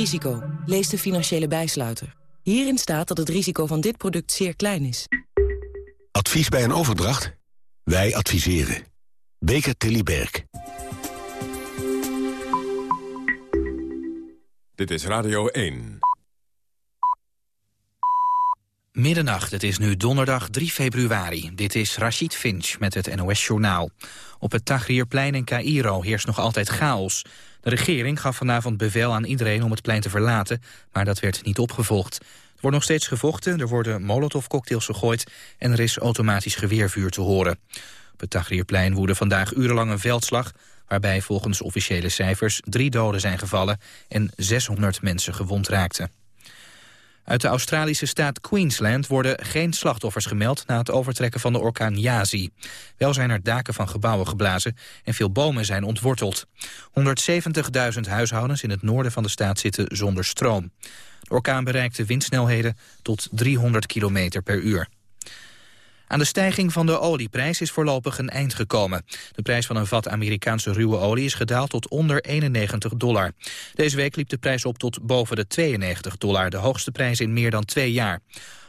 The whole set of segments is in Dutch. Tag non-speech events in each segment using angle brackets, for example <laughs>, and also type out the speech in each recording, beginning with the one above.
Risico. Lees de financiële bijsluiter. Hierin staat dat het risico van dit product zeer klein is. Advies bij een overdracht? Wij adviseren. Beker Tilly Berg. Dit is Radio 1. Middernacht, het is nu donderdag 3 februari. Dit is Rashid Finch met het NOS-journaal. Op het Tahrirplein in Cairo heerst nog altijd chaos. De regering gaf vanavond bevel aan iedereen om het plein te verlaten... maar dat werd niet opgevolgd. Er wordt nog steeds gevochten, er worden molotovcocktails gegooid... en er is automatisch geweervuur te horen. Op het Tahrirplein woedde vandaag urenlang een veldslag... waarbij volgens officiële cijfers drie doden zijn gevallen... en 600 mensen gewond raakten. Uit de Australische staat Queensland worden geen slachtoffers gemeld... na het overtrekken van de orkaan Yazi. Wel zijn er daken van gebouwen geblazen en veel bomen zijn ontworteld. 170.000 huishoudens in het noorden van de staat zitten zonder stroom. De orkaan bereikte windsnelheden tot 300 km per uur. Aan de stijging van de olieprijs is voorlopig een eind gekomen. De prijs van een vat Amerikaanse ruwe olie is gedaald tot onder 91 dollar. Deze week liep de prijs op tot boven de 92 dollar, de hoogste prijs in meer dan twee jaar.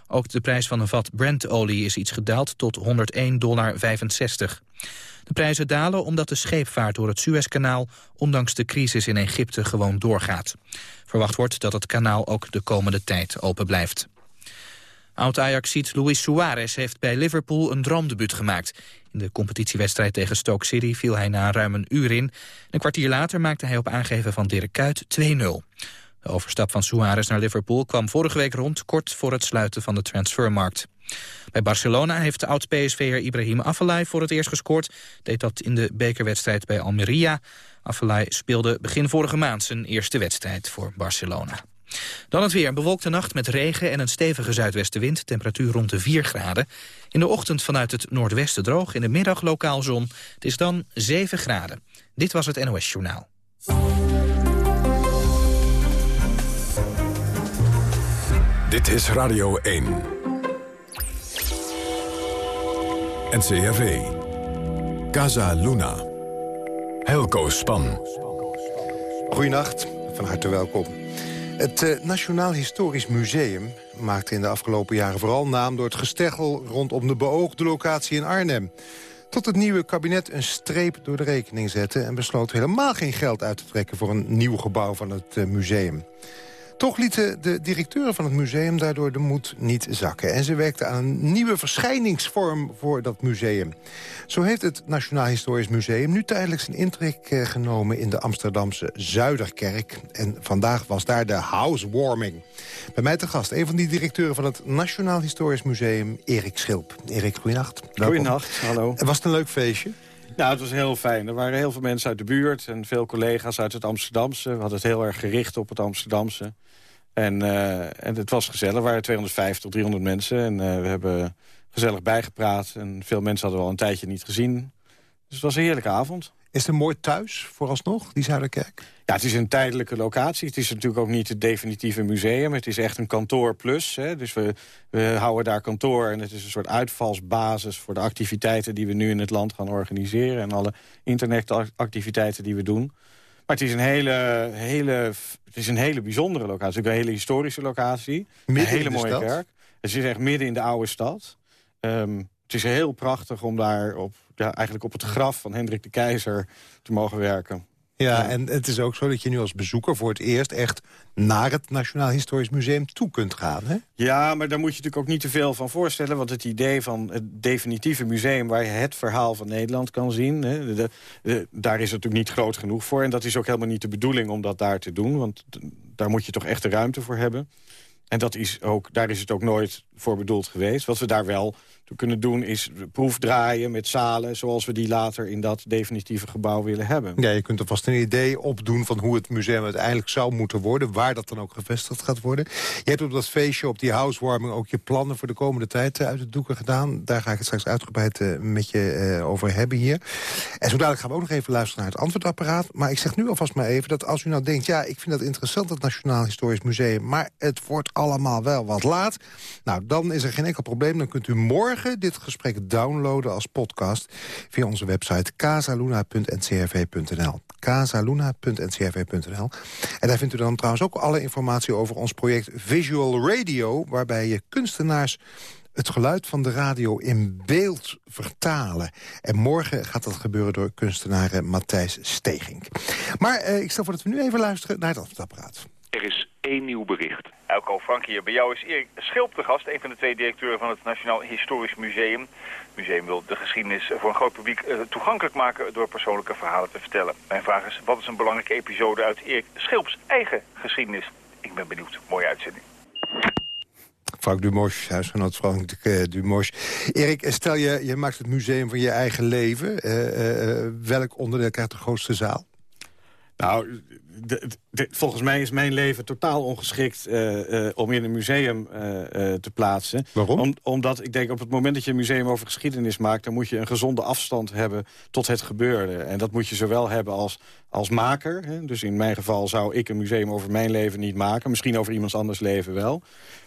Ook de prijs van een vat Brent-olie is iets gedaald tot 101,65 dollar. De prijzen dalen omdat de scheepvaart door het Suezkanaal... ondanks de crisis in Egypte gewoon doorgaat. Verwacht wordt dat het kanaal ook de komende tijd open blijft. Oud-Ajaxiet Luis Suarez heeft bij Liverpool een droomdebuut gemaakt. In de competitiewedstrijd tegen Stoke City viel hij na ruim een uur in. Een kwartier later maakte hij op aangeven van Dirk Kuyt 2-0. De overstap van Suarez naar Liverpool kwam vorige week rond... kort voor het sluiten van de transfermarkt. Bij Barcelona heeft de oud-PSV'er Ibrahim Afellay voor het eerst gescoord. Deed dat in de bekerwedstrijd bij Almeria. Afellay speelde begin vorige maand zijn eerste wedstrijd voor Barcelona. Dan het weer. Een bewolkte nacht met regen en een stevige zuidwestenwind. Temperatuur rond de 4 graden. In de ochtend vanuit het noordwesten droog. In de middag lokaal zon. Het is dan 7 graden. Dit was het NOS Journaal. Dit is Radio 1. NCRV. Casa Luna. Helco Span. Goedenacht, van harte welkom. Het uh, Nationaal Historisch Museum maakte in de afgelopen jaren vooral naam... door het gesteggel rondom de beoogde locatie in Arnhem. Tot het nieuwe kabinet een streep door de rekening zette... en besloot helemaal geen geld uit te trekken voor een nieuw gebouw van het uh, museum. Toch lieten de directeuren van het museum daardoor de moed niet zakken. En ze werkten aan een nieuwe verschijningsvorm voor dat museum. Zo heeft het Nationaal Historisch Museum nu tijdelijk zijn intrek eh, genomen... in de Amsterdamse Zuiderkerk. En vandaag was daar de housewarming. Bij mij te gast, een van die directeuren van het Nationaal Historisch Museum, Erik Schilp. Erik, goeienacht. Goeienacht, hallo. Was het een leuk feestje? Nou, het was heel fijn. Er waren heel veel mensen uit de buurt en veel collega's uit het Amsterdamse. We hadden het heel erg gericht op het Amsterdamse. En, uh, en het was gezellig. Er waren 250 300 mensen. En uh, we hebben gezellig bijgepraat. En veel mensen hadden we al een tijdje niet gezien. Dus het was een heerlijke avond. Is het mooi thuis, vooralsnog, die Zuiderkerk? Ja, het is een tijdelijke locatie. Het is natuurlijk ook niet het definitieve museum. Het is echt een kantoor plus. Hè. Dus we, we houden daar kantoor en het is een soort uitvalsbasis... voor de activiteiten die we nu in het land gaan organiseren... en alle internetactiviteiten die we doen. Maar het is een hele, hele, het is een hele bijzondere locatie. Een hele historische locatie. Midden een hele mooie stad? kerk. Het is echt midden in de oude stad. Um, het is heel prachtig om daar op, ja, eigenlijk op het graf van Hendrik de Keizer te mogen werken. Ja, en het is ook zo dat je nu als bezoeker voor het eerst echt naar het Nationaal Historisch Museum toe kunt gaan. Hè? Ja, maar daar moet je natuurlijk ook niet te veel van voorstellen. Want het idee van het definitieve museum waar je het verhaal van Nederland kan zien... Hè, de, de, daar is het natuurlijk niet groot genoeg voor. En dat is ook helemaal niet de bedoeling om dat daar te doen. Want daar moet je toch echt de ruimte voor hebben. En dat is ook, daar is het ook nooit voor bedoeld geweest. Wat we daar wel kunnen doen is proefdraaien met zalen... zoals we die later in dat definitieve gebouw willen hebben. Ja, je kunt er vast een idee opdoen van hoe het museum uiteindelijk zou moeten worden. Waar dat dan ook gevestigd gaat worden. Je hebt op dat feestje, op die housewarming... ook je plannen voor de komende tijd eh, uit het doeken gedaan. Daar ga ik het straks uitgebreid uh, met je uh, over hebben hier. En zo dadelijk gaan we ook nog even luisteren naar het antwoordapparaat. Maar ik zeg nu alvast maar even dat als u nou denkt... ja, ik vind dat interessant, het Nationaal Historisch Museum... maar het wordt allemaal wel wat laat. Nou, dan is er geen enkel probleem. Dan kunt u morgen dit gesprek downloaden als podcast... via onze website casaluna.ncrv.nl casaluna.ncrv.nl. En daar vindt u dan trouwens ook alle informatie over ons project Visual Radio... waarbij je kunstenaars het geluid van de radio in beeld vertalen. En morgen gaat dat gebeuren door kunstenaar Matthijs Steging. Maar eh, ik stel voor dat we nu even luisteren naar het antwoordapparaat. Er is één nieuw bericht. Elko Frank hier. Bij jou is Erik Schilp de gast, een van de twee directeuren van het Nationaal Historisch Museum. Het museum wil de geschiedenis voor een groot publiek eh, toegankelijk maken door persoonlijke verhalen te vertellen. Mijn vraag is, wat is een belangrijke episode uit Erik Schilps eigen geschiedenis? Ik ben benieuwd. Mooie uitzending. Frank Dumosch, huisgenoot Frank uh, Dumosch. Erik, stel je, je maakt het museum van je eigen leven. Uh, uh, welk onderdeel krijgt de grootste zaal? Nou, volgens mij is mijn leven totaal ongeschikt uh, uh, om in een museum uh, te plaatsen. Waarom? Om, omdat ik denk op het moment dat je een museum over geschiedenis maakt... dan moet je een gezonde afstand hebben tot het gebeurde. En dat moet je zowel hebben als, als maker. Hè. Dus in mijn geval zou ik een museum over mijn leven niet maken. Misschien over iemands anders leven wel.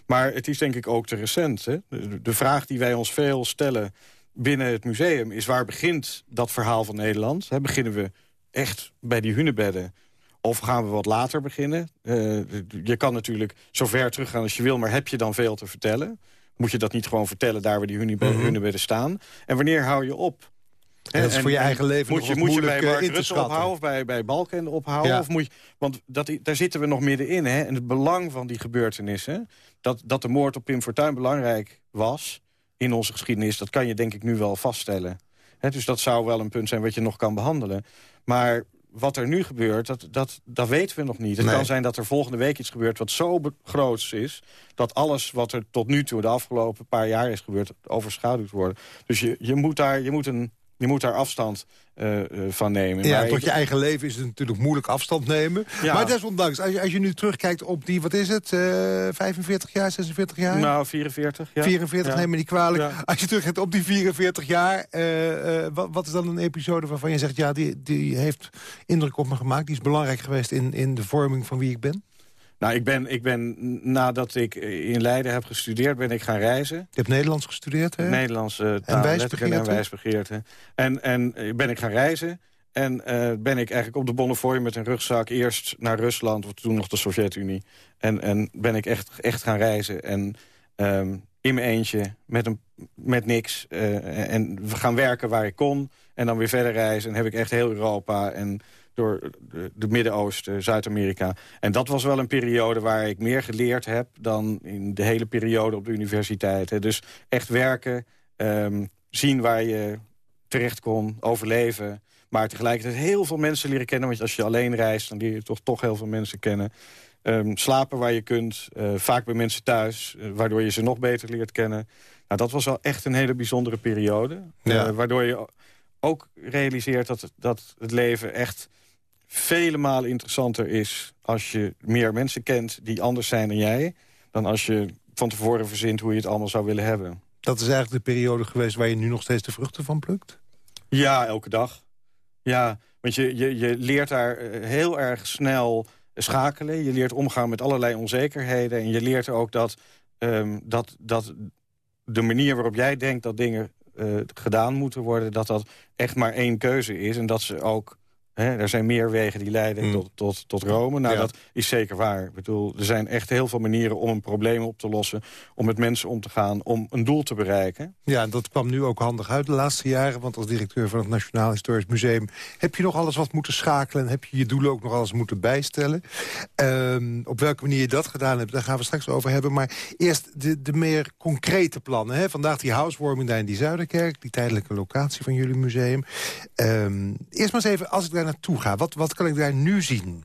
Maar het is denk ik ook te recent. Hè. De, de vraag die wij ons veel stellen binnen het museum... is waar begint dat verhaal van Nederland? Hè, beginnen we echt bij die hunebedden of gaan we wat later beginnen? Uh, je kan natuurlijk zo ver teruggaan als je wil... maar heb je dan veel te vertellen? Moet je dat niet gewoon vertellen daar waar die hunebedden mm -hmm. staan? En wanneer hou je op? En dat is voor je eigen leven moet je, moet je bij Mark Rutte ophouden of bij, bij Balken ophouden? Ja. Of moet je, want dat, daar zitten we nog middenin. Hè? En het belang van die gebeurtenissen... Dat, dat de moord op Pim Fortuyn belangrijk was in onze geschiedenis... dat kan je denk ik nu wel vaststellen. He, dus dat zou wel een punt zijn wat je nog kan behandelen. Maar wat er nu gebeurt, dat, dat, dat weten we nog niet. Het kan zijn dat er volgende week iets gebeurt wat zo groot is... dat alles wat er tot nu toe de afgelopen paar jaar is gebeurd... overschaduwd wordt. Dus je, je, moet, daar, je moet een je moet daar afstand uh, van nemen. Ja, maar tot je eigen leven is het natuurlijk moeilijk afstand nemen. Ja. Maar desondanks, als je, als je nu terugkijkt op die, wat is het, uh, 45 jaar, 46 jaar? Nou, 44, ja. 44, ja. neem me niet kwalijk. Ja. Als je terugkijkt op die 44 jaar, uh, wat, wat, is dan een episode waarvan je zegt... ja, die, die heeft indruk op me gemaakt, die is belangrijk geweest in, in de vorming van wie ik ben? Nou, ik ben, ik ben, nadat ik in Leiden heb gestudeerd, ben ik gaan reizen. Je hebt Nederlands gestudeerd, hè? Nederlands uh, taal, en, en wijsbegeerte. En, en ben ik gaan reizen. En uh, ben ik eigenlijk op de Bonnefoy met een rugzak... eerst naar Rusland, of toen nog de Sovjet-Unie. En, en ben ik echt, echt gaan reizen. En um, in mijn eentje, met, een, met niks. Uh, en we gaan werken waar ik kon. En dan weer verder reizen. En heb ik echt heel Europa... en door de, de Midden-Oosten, Zuid-Amerika. En dat was wel een periode waar ik meer geleerd heb... dan in de hele periode op de universiteit. Dus echt werken, um, zien waar je terecht kon, overleven... maar tegelijkertijd heel veel mensen leren kennen. Want als je alleen reist, dan leer je toch, toch heel veel mensen kennen. Um, slapen waar je kunt, uh, vaak bij mensen thuis... Uh, waardoor je ze nog beter leert kennen. Nou, dat was wel echt een hele bijzondere periode. Ja. Uh, waardoor je ook realiseert dat, dat het leven echt vele malen interessanter is... als je meer mensen kent die anders zijn dan jij... dan als je van tevoren verzint hoe je het allemaal zou willen hebben. Dat is eigenlijk de periode geweest waar je nu nog steeds de vruchten van plukt? Ja, elke dag. Ja, want je, je, je leert daar eh, heel erg snel schakelen. Je leert omgaan met allerlei onzekerheden. En je leert ook dat, um, dat, dat de manier waarop jij denkt dat dingen uh, gedaan moeten worden... dat dat echt maar één keuze is. En dat ze ook er zijn meer wegen die leiden mm. tot, tot, tot Rome. Nou, dat is zeker waar. Ik bedoel, er zijn echt heel veel manieren om een probleem op te lossen... om met mensen om te gaan, om een doel te bereiken. Ja, en dat kwam nu ook handig uit de laatste jaren. Want als directeur van het Nationaal Historisch Museum... heb je nog alles wat moeten schakelen... en heb je je doelen ook nog alles moeten bijstellen. Um, op welke manier je dat gedaan hebt, daar gaan we straks over hebben. Maar eerst de, de meer concrete plannen. Hè? Vandaag die housewarming daar in die Zuiderkerk... die tijdelijke locatie van jullie museum. Um, eerst maar eens even, als ik daar naartoe ga? Wat, wat kan ik daar nu zien?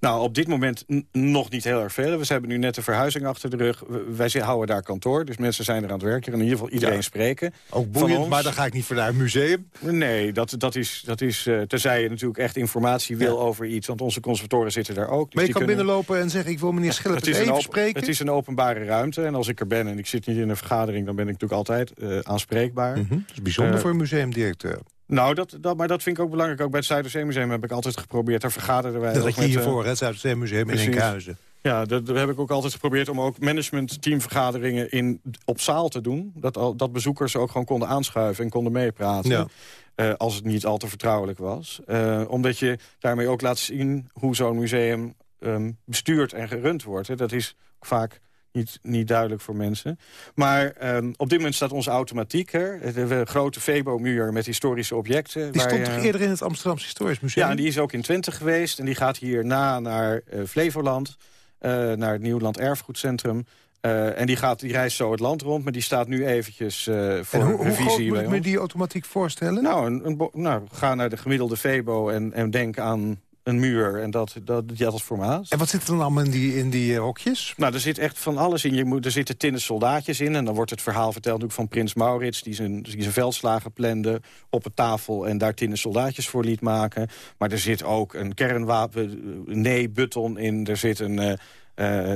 Nou, op dit moment nog niet heel erg veel. We hebben nu net de verhuizing achter de rug. Wij houden daar kantoor, dus mensen zijn er aan het werken. En in ieder geval iedereen ja. spreken. Ook boeiend, maar dan ga ik niet voor naar een museum. Nee, dat, dat is, dat is uh, tenzij je natuurlijk echt informatie wil ja. over iets. Want onze conservatoren zitten daar ook. Dus maar je kan kunnen... binnenlopen en zeggen, ik wil meneer Schilp even spreken. Het is een openbare ruimte. En als ik er ben en ik zit niet in een vergadering... dan ben ik natuurlijk altijd uh, aanspreekbaar. Mm -hmm. Dat is bijzonder uh, voor een museumdirecteur. Nou, dat, dat, maar dat vind ik ook belangrijk. Ook bij het Zuiderzeemuseum heb ik altijd geprobeerd. Daar vergaderen wij. Dat ligt hiervoor, het Zuiderzeemuseum in Enkhuizen. Ja, dat, dat heb ik ook altijd geprobeerd om ook management-teamvergaderingen in, op zaal te doen. Dat, al, dat bezoekers ook gewoon konden aanschuiven en konden meepraten. Ja. Eh, als het niet al te vertrouwelijk was. Eh, omdat je daarmee ook laat zien hoe zo'n museum ehm, bestuurd en gerund wordt. Hè. Dat is vaak niet, niet duidelijk voor mensen. Maar ehm, op dit moment staat onze automatiek er. De grote Febo-muur met historische objecten. Die waar stond je- toch eerder in het Amsterdamse Historisch Museum? ja, en die is ook in Twente geweest. En die gaat hierna naar eh, Flevoland. eh, naar het Nieuwland Erfgoedcentrum. Eh, en die, gaat, die reist zo het land rond. Maar die staat nu eventjes eh, voor en hoe, hoe groot moet ik me die automatiek voorstellen? Nou, een, een nou, ga naar de gemiddelde Febo en, en denk aan een muur. En dat, dat, die had het formaat. En wat zit er dan allemaal in die, in die eh, hokjes? Nou, er zit echt van alles in. Je moet, er zitten tinnen soldaatjes in. En dan wordt het verhaal verteld natuurlijk van prins Maurits... die zijn, die zijn veldslagen plande op een tafel... en daar tinnen soldaatjes voor liet maken. Maar er zit ook een kernwapen, eh, nee, button in. Er zit een...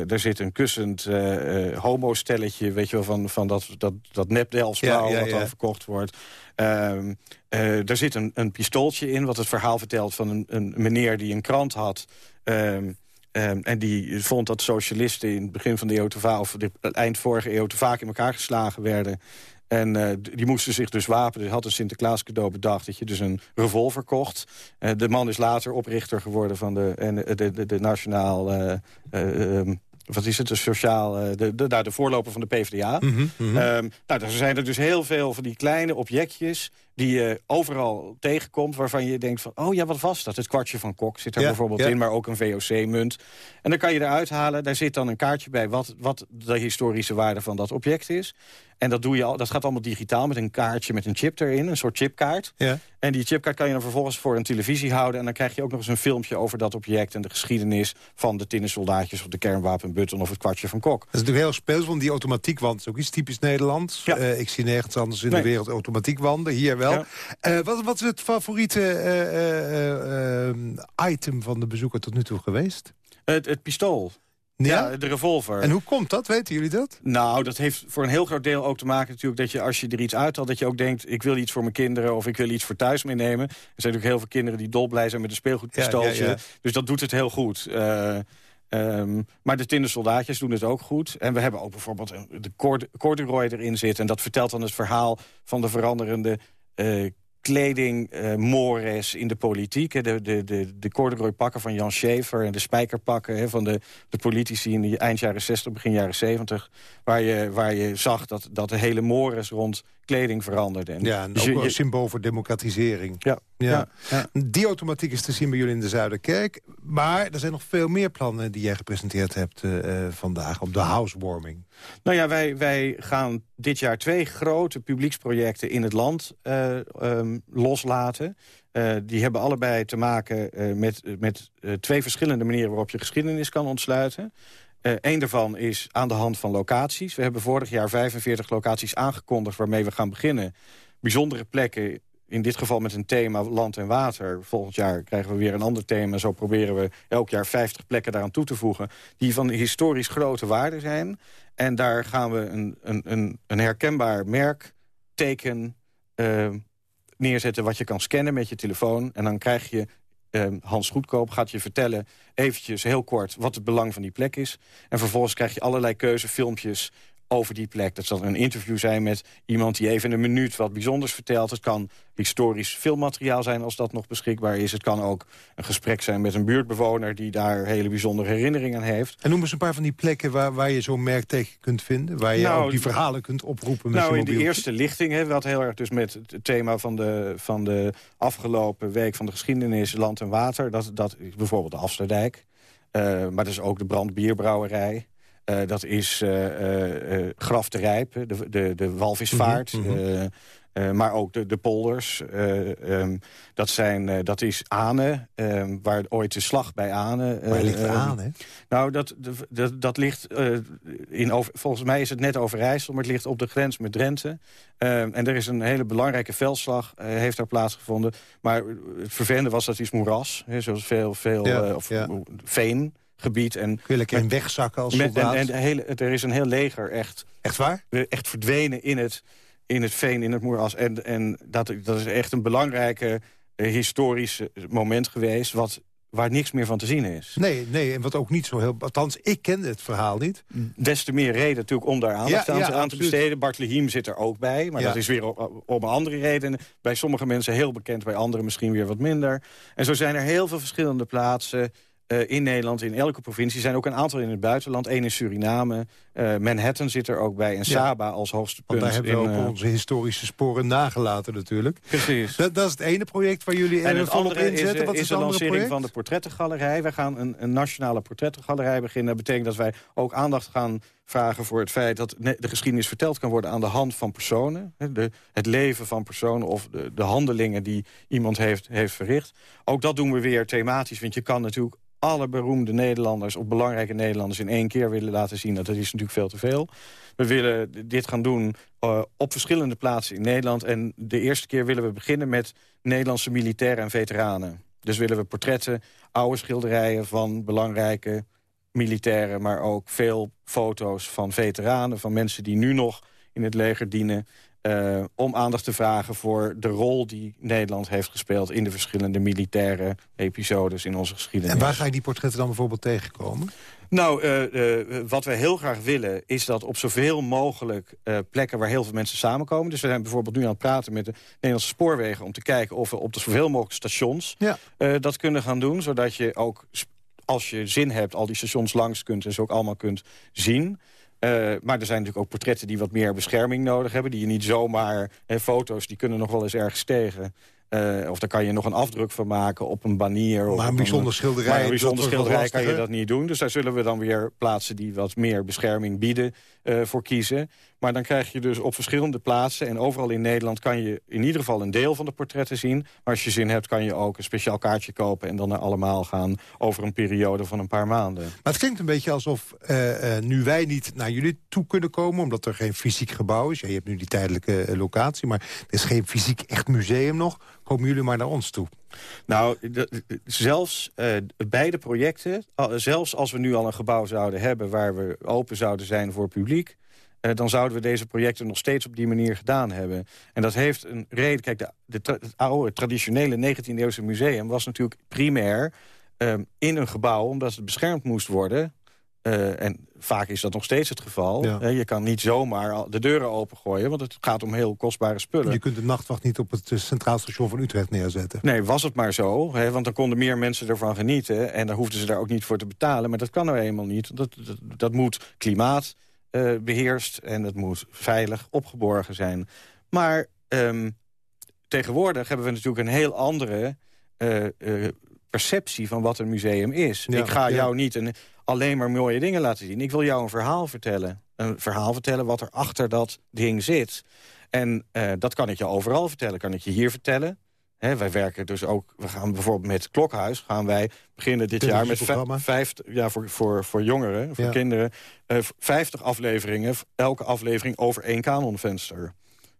er zit een kussend homostelletje, weet je wel, van, van dat, dat, dat Ja, ja, wat dan verkocht wordt. Ehm, eh, er zit een, een pistooltje in, wat het verhaal vertelt van een, een meneer die een krant had. Ehm, ehm, en die vond dat socialisten in het begin van de eeuw te vaak, of eind vorige eeuw te vaak in elkaar geslagen werden. En eh, die moesten zich dus wapenen. Dus had een Sinterklaas cadeau bedacht dat je dus een revolver kocht. Eh, de man is later oprichter geworden van de, de, de, de nationaal... wat is het, de sociaal... eh, de, de, nou, de voorloper van de PvdA. Mhm, mhm. Ehm, nou, er zijn er dus heel veel van die kleine objectjes... die je overal tegenkomt, waarvan je denkt van... oh ja, wat was dat? Het kwartje van Kok zit er Ja, bijvoorbeeld ja. in... maar ook een VOC-munt. En dan kan je eruit halen, daar zit dan een kaartje bij... Wat, wat de historische waarde van dat object is. En dat, doe je al, dat gaat allemaal digitaal met een kaartje met een chip erin. Een soort chipkaart. ja. En die chipkaart kan je dan vervolgens voor een televisie houden... en dan krijg je ook nog eens een filmpje over dat object... en de geschiedenis van de tinnen soldaatjes... of de kernwapenbutton of het kwartje van Kok. Dat is natuurlijk heel speels, want die automatiek-wand is ook iets typisch Nederlands. Eh, ik zie nergens anders in Nee. de wereld automatiek-wanden, hier Ja. Eh, wat, wat is het favoriete eh, eh, item van de bezoeker tot nu toe geweest? Het, het pistool. Ja, de revolver. En hoe komt dat? Weten jullie dat? Nou, dat heeft voor een heel groot deel ook te maken natuurlijk... dat je als je er iets uithaalt, dat je ook denkt... ik wil iets voor mijn kinderen of ik wil iets voor thuis meenemen. Er zijn natuurlijk heel veel kinderen die dolblij zijn met een speelgoedpistooltje. Ja. Dus dat doet het heel goed. Eh, ehm, maar de tinnen soldaatjes doen het ook goed. En we hebben ook bijvoorbeeld de cord- corduroy erin zitten. En dat vertelt dan het verhaal van de veranderende... eh, kleding, eh, mores in de politiek. De, de, de, de corduroy pakken van Jan Schever en de spijkerpakken van de, de politici in de eind jaren 60, begin jaren 70. Waar je, waar je zag dat, dat de hele mores rond kleding veranderde. En Ja, en dus ook je- een symbool voor democratisering. ja, Ja. Die automatiek is te zien bij jullie in de Zuiderkerk. Maar er zijn nog veel meer plannen die jij gepresenteerd hebt eh, eh, vandaag op de housewarming. Nou ja, wij, wij gaan dit jaar twee grote publieksprojecten in het land eh, ehm, loslaten. Die hebben allebei te maken met, met twee verschillende manieren waarop je geschiedenis kan ontsluiten. Eén daarvan is aan de hand van locaties. We hebben vorig jaar 45 locaties aangekondigd waarmee we gaan beginnen. Bijzondere plekken, in dit geval met een thema land en water. Volgend jaar krijgen we weer een ander thema. Zo proberen we elk jaar 50 plekken daaraan toe te voegen... die van historisch grote waarde zijn. En daar gaan we een, een, een, een herkenbaar merk, teken eh, neerzetten... wat je kan scannen met je telefoon. En dan krijg je... eh, Hans Goedkoop gaat je vertellen, eventjes heel kort... wat het belang van die plek is. En vervolgens krijg je allerlei keuzefilmpjes over die plek. Dat zal een interview zijn met iemand die even in een minuut wat bijzonders vertelt. Het kan historisch filmmateriaal zijn als dat nog beschikbaar is. Het kan ook een gesprek zijn met een buurtbewoner... die daar hele bijzondere herinneringen aan heeft. En noem eens een paar van die plekken waar, waar je zo'n merk tegen kunt vinden. Waar je Nou, ook die verhalen kunt oproepen met Nou, in de eerste lichting, hè, wat heel erg dus met het thema van de, van de afgelopen week van de geschiedenis land en water. Dat, dat is bijvoorbeeld de Afsterdijk. Eh, maar dat is ook de brandbierbrouwerij. Eh, dat is eh, eh, Graf de Rijp, de, de, de walvisvaart. Mhm, mhm. maar ook de, de polders. eh, ehm, dat, zijn, dat is Ane, ehm, waar ooit de slag bij Ane... eh, Waar ligt er eh, hè? nou, dat, dat, dat ligt in over, volgens mij is het net Overijssel, maar het ligt op de grens met Drenthe. En er is een hele belangrijke veldslag, heeft daar plaatsgevonden. Maar het vervelende was dat is moeras, hè, zoals veel, veel Ja, of ja. veengebied. En, Kun je lekker in wegzakken als met, soldaat. en hele, er is een heel leger echt, Echt waar? eh, echt verdwenen in het, in het veen, in het moeras. En, en dat, dat is echt een belangrijke eh, historisch moment geweest... wat waar niks meer van te zien is. Nee, nee, en wat ook niet zo heel... Althans, ik kende het verhaal niet. Des te meer reden natuurlijk om daar aandacht Ja, aan, ja, te- aan te besteden. Bart Lehiem zit er ook bij, maar Ja. dat is weer om andere reden. Bij sommige mensen heel bekend, bij anderen misschien weer wat minder. En zo zijn er heel veel verschillende plaatsen... eh, in Nederland, in elke provincie. Zijn ook een aantal in het buitenland. Eén in Suriname. Eh, Manhattan zit er ook bij. En Saba als hoogste Want punt. daar hebben we ook eh, onze historische sporen nagelaten natuurlijk. Precies. Dat, dat is het ene project waar jullie En het volop is, inzetten. Wat is is de lancering project? van de portrettengalerij. Wij gaan een, een nationale portrettengalerij beginnen. Dat betekent dat wij ook aandacht gaan vragen voor het feit... dat de geschiedenis verteld kan worden aan de hand van personen. De, het leven van personen of de, de handelingen die iemand heeft, heeft verricht. Ook dat doen we weer thematisch, want je kan natuurlijk alle beroemde Nederlanders... of belangrijke Nederlanders in één keer willen laten zien. Dat is natuurlijk veel te veel. We willen dit gaan doen eh, op verschillende plaatsen in Nederland. En de eerste keer willen we beginnen met Nederlandse militairen en veteranen. Dus willen we portretten, oude schilderijen van belangrijke militairen... maar ook veel foto's van veteranen, van mensen die nu nog in het leger dienen... eh, om aandacht te vragen voor de rol die Nederland heeft gespeeld... in de verschillende militaire episodes in onze geschiedenis. En waar ga je die portretten dan bijvoorbeeld tegenkomen? Nou, eh, eh, wat we heel graag willen is dat op zoveel mogelijk plekken waar heel veel mensen samenkomen. Dus we zijn bijvoorbeeld nu aan het praten met de Nederlandse spoorwegen om te kijken of we op de zoveel mogelijk stations Ja. dat kunnen gaan doen. Zodat je ook, als je zin hebt, al die stations langs kunt en ze ook allemaal kunt zien. Eh, maar er zijn natuurlijk ook portretten die wat meer bescherming nodig hebben. Die je niet zomaar... Hè, foto's die kunnen nog wel eens ergens tegen. Eh, of daar kan je nog een afdruk van maken op een banier. of Maar een bijzonder schilderij, Maar een bijzonder schilderij kan je dat niet doen. Dus daar zullen we dan weer plaatsen die wat meer bescherming bieden eh, voor kiezen. Maar dan krijg je dus op verschillende plaatsen... en overal in Nederland kan je in ieder geval een deel van de portretten zien. Maar als je zin hebt kan je ook een speciaal kaartje kopen... en dan naar allemaal gaan over een periode van een paar maanden. Maar het klinkt een beetje alsof eh, eh, nu wij niet naar jullie toe kunnen komen... omdat er geen fysiek gebouw is. Ja, je hebt nu die tijdelijke eh, locatie, maar er is geen fysiek echt museum nog. Komen jullie maar naar ons toe. Nou, zelfs beide projecten, zelfs als we nu al een gebouw zouden hebben... waar we open zouden zijn voor publiek... eh, dan zouden we deze projecten nog steeds op die manier gedaan hebben. En dat heeft een reden. Kijk, de, de tra- het oude, traditionele 19e-eeuwse museum... was natuurlijk primair eh, in een gebouw, omdat het beschermd moest worden... Eh, en vaak is dat nog steeds het geval. Ja. Eh, je kan niet zomaar de deuren opengooien... want het gaat om heel kostbare spullen. Je kunt de nachtwacht niet op het Centraal Station van Utrecht neerzetten. Nee, was het maar zo. Hè, want dan konden meer mensen ervan genieten. En dan hoefden ze daar ook niet voor te betalen. Maar dat kan nou eenmaal niet. Dat, dat, dat moet klimaat eh, beheerst en dat moet veilig opgeborgen zijn. Maar ehm, tegenwoordig hebben we natuurlijk een heel andere eh, eh, perceptie van wat een museum is. Ja, ik ga ja. jou niet een, alleen maar mooie dingen laten zien. Ik wil jou een verhaal vertellen. Een verhaal vertellen wat er achter dat ding zit. En dat kan ik je overal vertellen. Kan ik je hier vertellen. Wij werken dus ook, we gaan bijvoorbeeld met Klokhuis... gaan wij beginnen dit jaar met Televisieprogramma. vij- vijftig, ja, voor, voor, voor jongeren, voor Ja. kinderen... eh, 50 afleveringen, elke aflevering over één kanonvenster.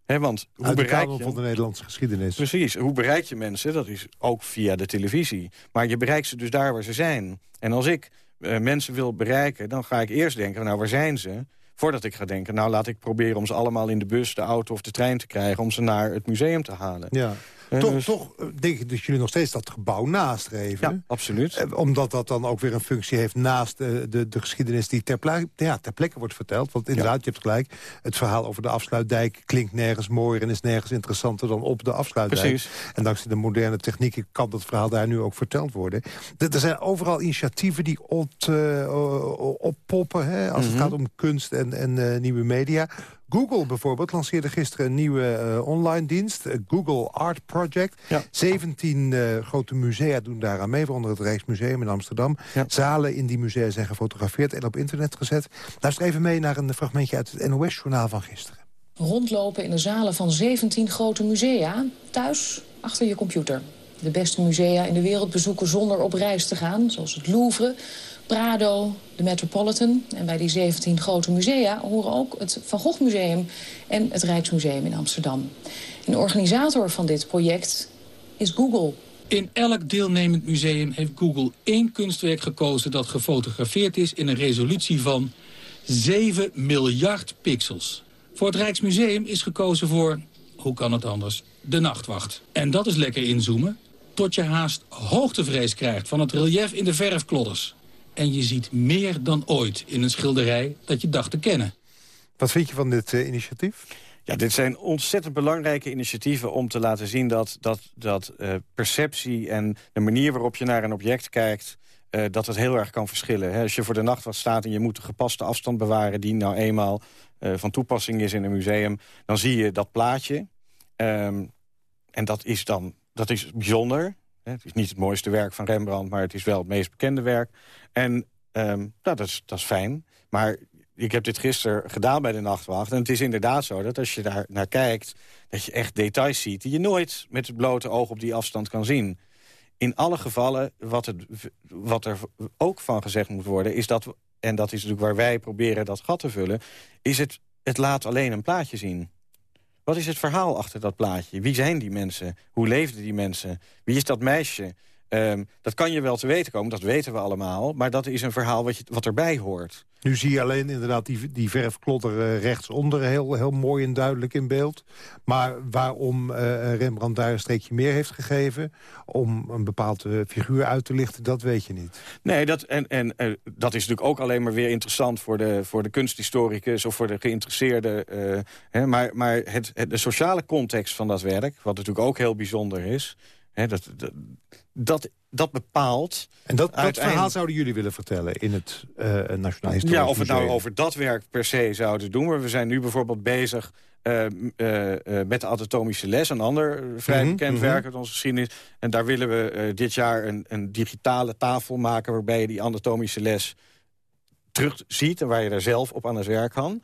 Hè, want hoe Uit de bereik kanon je... van de Nederlandse geschiedenis. Precies. Hoe bereik je mensen? Dat is ook via de televisie. Maar je bereikt ze dus daar waar ze zijn. En als ik eh, mensen wil bereiken, dan ga ik eerst denken... nou, waar zijn ze? Voordat ik ga denken, nou, laat ik proberen om ze allemaal in de bus, de auto of de trein te krijgen... om ze naar het museum te halen. Ja. Toch, dus- toch eh, denk ik dat jullie nog steeds dat gebouw nastreven. Ja, absoluut. Eh, Omdat dat dan ook weer een functie heeft naast eh, de, de geschiedenis die ter, ja, ter plekke wordt verteld. Want inderdaad, je hebt gelijk, het verhaal over de afsluitdijk klinkt nergens mooier en is nergens interessanter dan op de afsluitdijk. Precies. En dankzij de moderne technieken kan dat verhaal daar nu ook verteld worden. Er zijn overal initiatieven die ont, eh, o- oppoppen hè, als Mhm. het gaat om kunst en, en nieuwe media. Google bijvoorbeeld lanceerde gisteren een nieuwe eh, online dienst, eh, Google Art Project. Ja. 17 eh, grote musea doen daaraan mee, waaronder het Rijksmuseum in Amsterdam. Ja. Zalen in die musea zijn gefotografeerd en op internet gezet. Luister even mee naar een fragmentje uit het NOS-journaal van gisteren. Rondlopen in de zalen van 17 grote musea, thuis achter je computer. De beste musea in de wereld bezoeken zonder op reis te gaan, zoals het Louvre, Prado, de Metropolitan. En bij die 17 grote musea horen ook het Van Gogh Museum en het Rijksmuseum in Amsterdam. De organisator van dit project is Google. In elk deelnemend museum heeft Google één kunstwerk gekozen... dat gefotografeerd is in een resolutie van 7 miljard pixels. Voor het Rijksmuseum is gekozen voor, hoe kan het anders, de nachtwacht. En dat is lekker inzoomen. tot je haast hoogtevrees krijgt van het relief in de verfklodders. En je ziet meer dan ooit in een schilderij dat je dacht te kennen. Wat vind je van dit uh, initiatief? Ja, dit zijn ontzettend belangrijke initiatieven om te laten zien dat, dat, dat uh, perceptie en de manier waarop je naar een object kijkt, uh, dat het heel erg kan verschillen. Hè? Als je voor de nacht wat staat en je moet de gepaste afstand bewaren die nou eenmaal uh, van toepassing is in een museum, dan zie je dat plaatje. Um, en dat is dan dat is bijzonder. Het is niet het mooiste werk van Rembrandt, maar het is wel het meest bekende werk. En um, nou, dat, is, dat is fijn. Maar ik heb dit gisteren gedaan bij de Nachtwacht. En het is inderdaad zo dat als je daar naar kijkt... dat je echt details ziet die je nooit met het blote oog op die afstand kan zien. In alle gevallen, wat, het, wat er ook van gezegd moet worden... is dat, en dat is natuurlijk waar wij proberen dat gat te vullen... is het, het laat alleen een plaatje zien. Wat is het verhaal achter dat plaatje? Wie zijn die mensen? Hoe leefden die mensen? Wie is dat meisje? Um, dat kan je wel te weten komen, dat weten we allemaal. Maar dat is een verhaal wat, je, wat erbij hoort. Nu zie je alleen inderdaad die, die verfklodder uh, rechtsonder heel, heel mooi en duidelijk in beeld. Maar waarom uh, Rembrandt daar een streekje meer heeft gegeven... om een bepaalde figuur uit te lichten, dat weet je niet. Nee, dat, en, en dat is natuurlijk ook alleen maar weer interessant... voor de, voor de kunsthistoricus of voor de geïnteresseerde. Hè, maar maar het, het, de sociale context van dat werk, wat natuurlijk ook heel bijzonder is... Dat, dat, dat, dat bepaalt... En dat, dat verhaal zouden jullie willen vertellen in het uh, Nationaal Historisch Ja, of we het nou over dat werk per se zouden doen. Maar we zijn nu bijvoorbeeld bezig uh, uh, met de anatomische les. Een ander vrij -hmm, bekend mm -hmm. werk uit onze geschiedenis. En daar willen we dit jaar een, een digitale tafel maken... waarbij je die anatomische les terug ziet... en waar je daar zelf op aan het werk kan.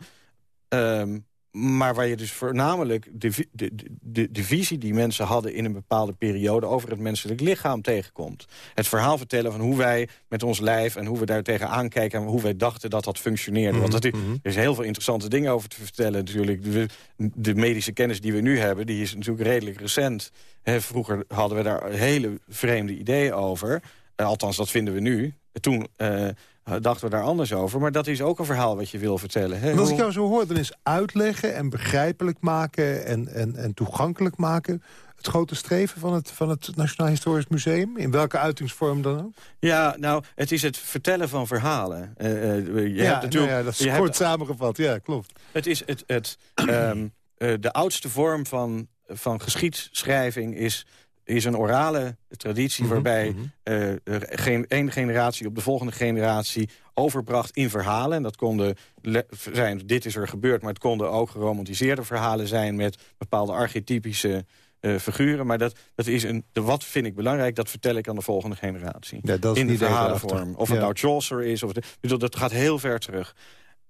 Um, maar waar je dus voornamelijk de, de, de, de, visie die mensen hadden... in een bepaalde periode over het menselijk lichaam tegenkomt. Het verhaal vertellen van hoe wij met ons lijf... en hoe we daar tegenaan kijken en hoe wij dachten dat dat functioneerde. Mm -hmm. Want dat, er is heel veel interessante dingen over te vertellen natuurlijk. De, de, medische kennis die we nu hebben, die is natuurlijk redelijk recent. He, vroeger hadden we daar hele vreemde ideeën over. Uh, althans, dat vinden we nu. Toen... Uh, dachten we daar anders over. Maar dat is ook een verhaal wat je wil vertellen. Hè? als ik jou zo hoor, dan is uitleggen en begrijpelijk maken... en, en, en toegankelijk maken het grote streven van het, van het Nationaal Historisch Museum? In welke uitingsvorm dan ook? Ja, nou, het is het vertellen van verhalen. Uh, je ja, hebt natuurlijk, nou ja, dat is kort hebt, samengevat, ja, klopt. Het is het, het, um, uh, de oudste vorm van, van geschiedschrijving is is een orale traditie... Mm -hmm, waarbij mm -hmm. uh, geen, één generatie op de volgende generatie overbracht in verhalen. En dat konden zijn, dit is er gebeurd... maar het konden ook geromantiseerde verhalen zijn... met bepaalde archetypische uh, figuren. Maar dat, dat is een, de, wat vind ik belangrijk, dat vertel ik aan de volgende generatie. Ja, dat is in de verhalenvorm. Of het ja. nou Chaucer is. Of het, dat gaat heel ver terug.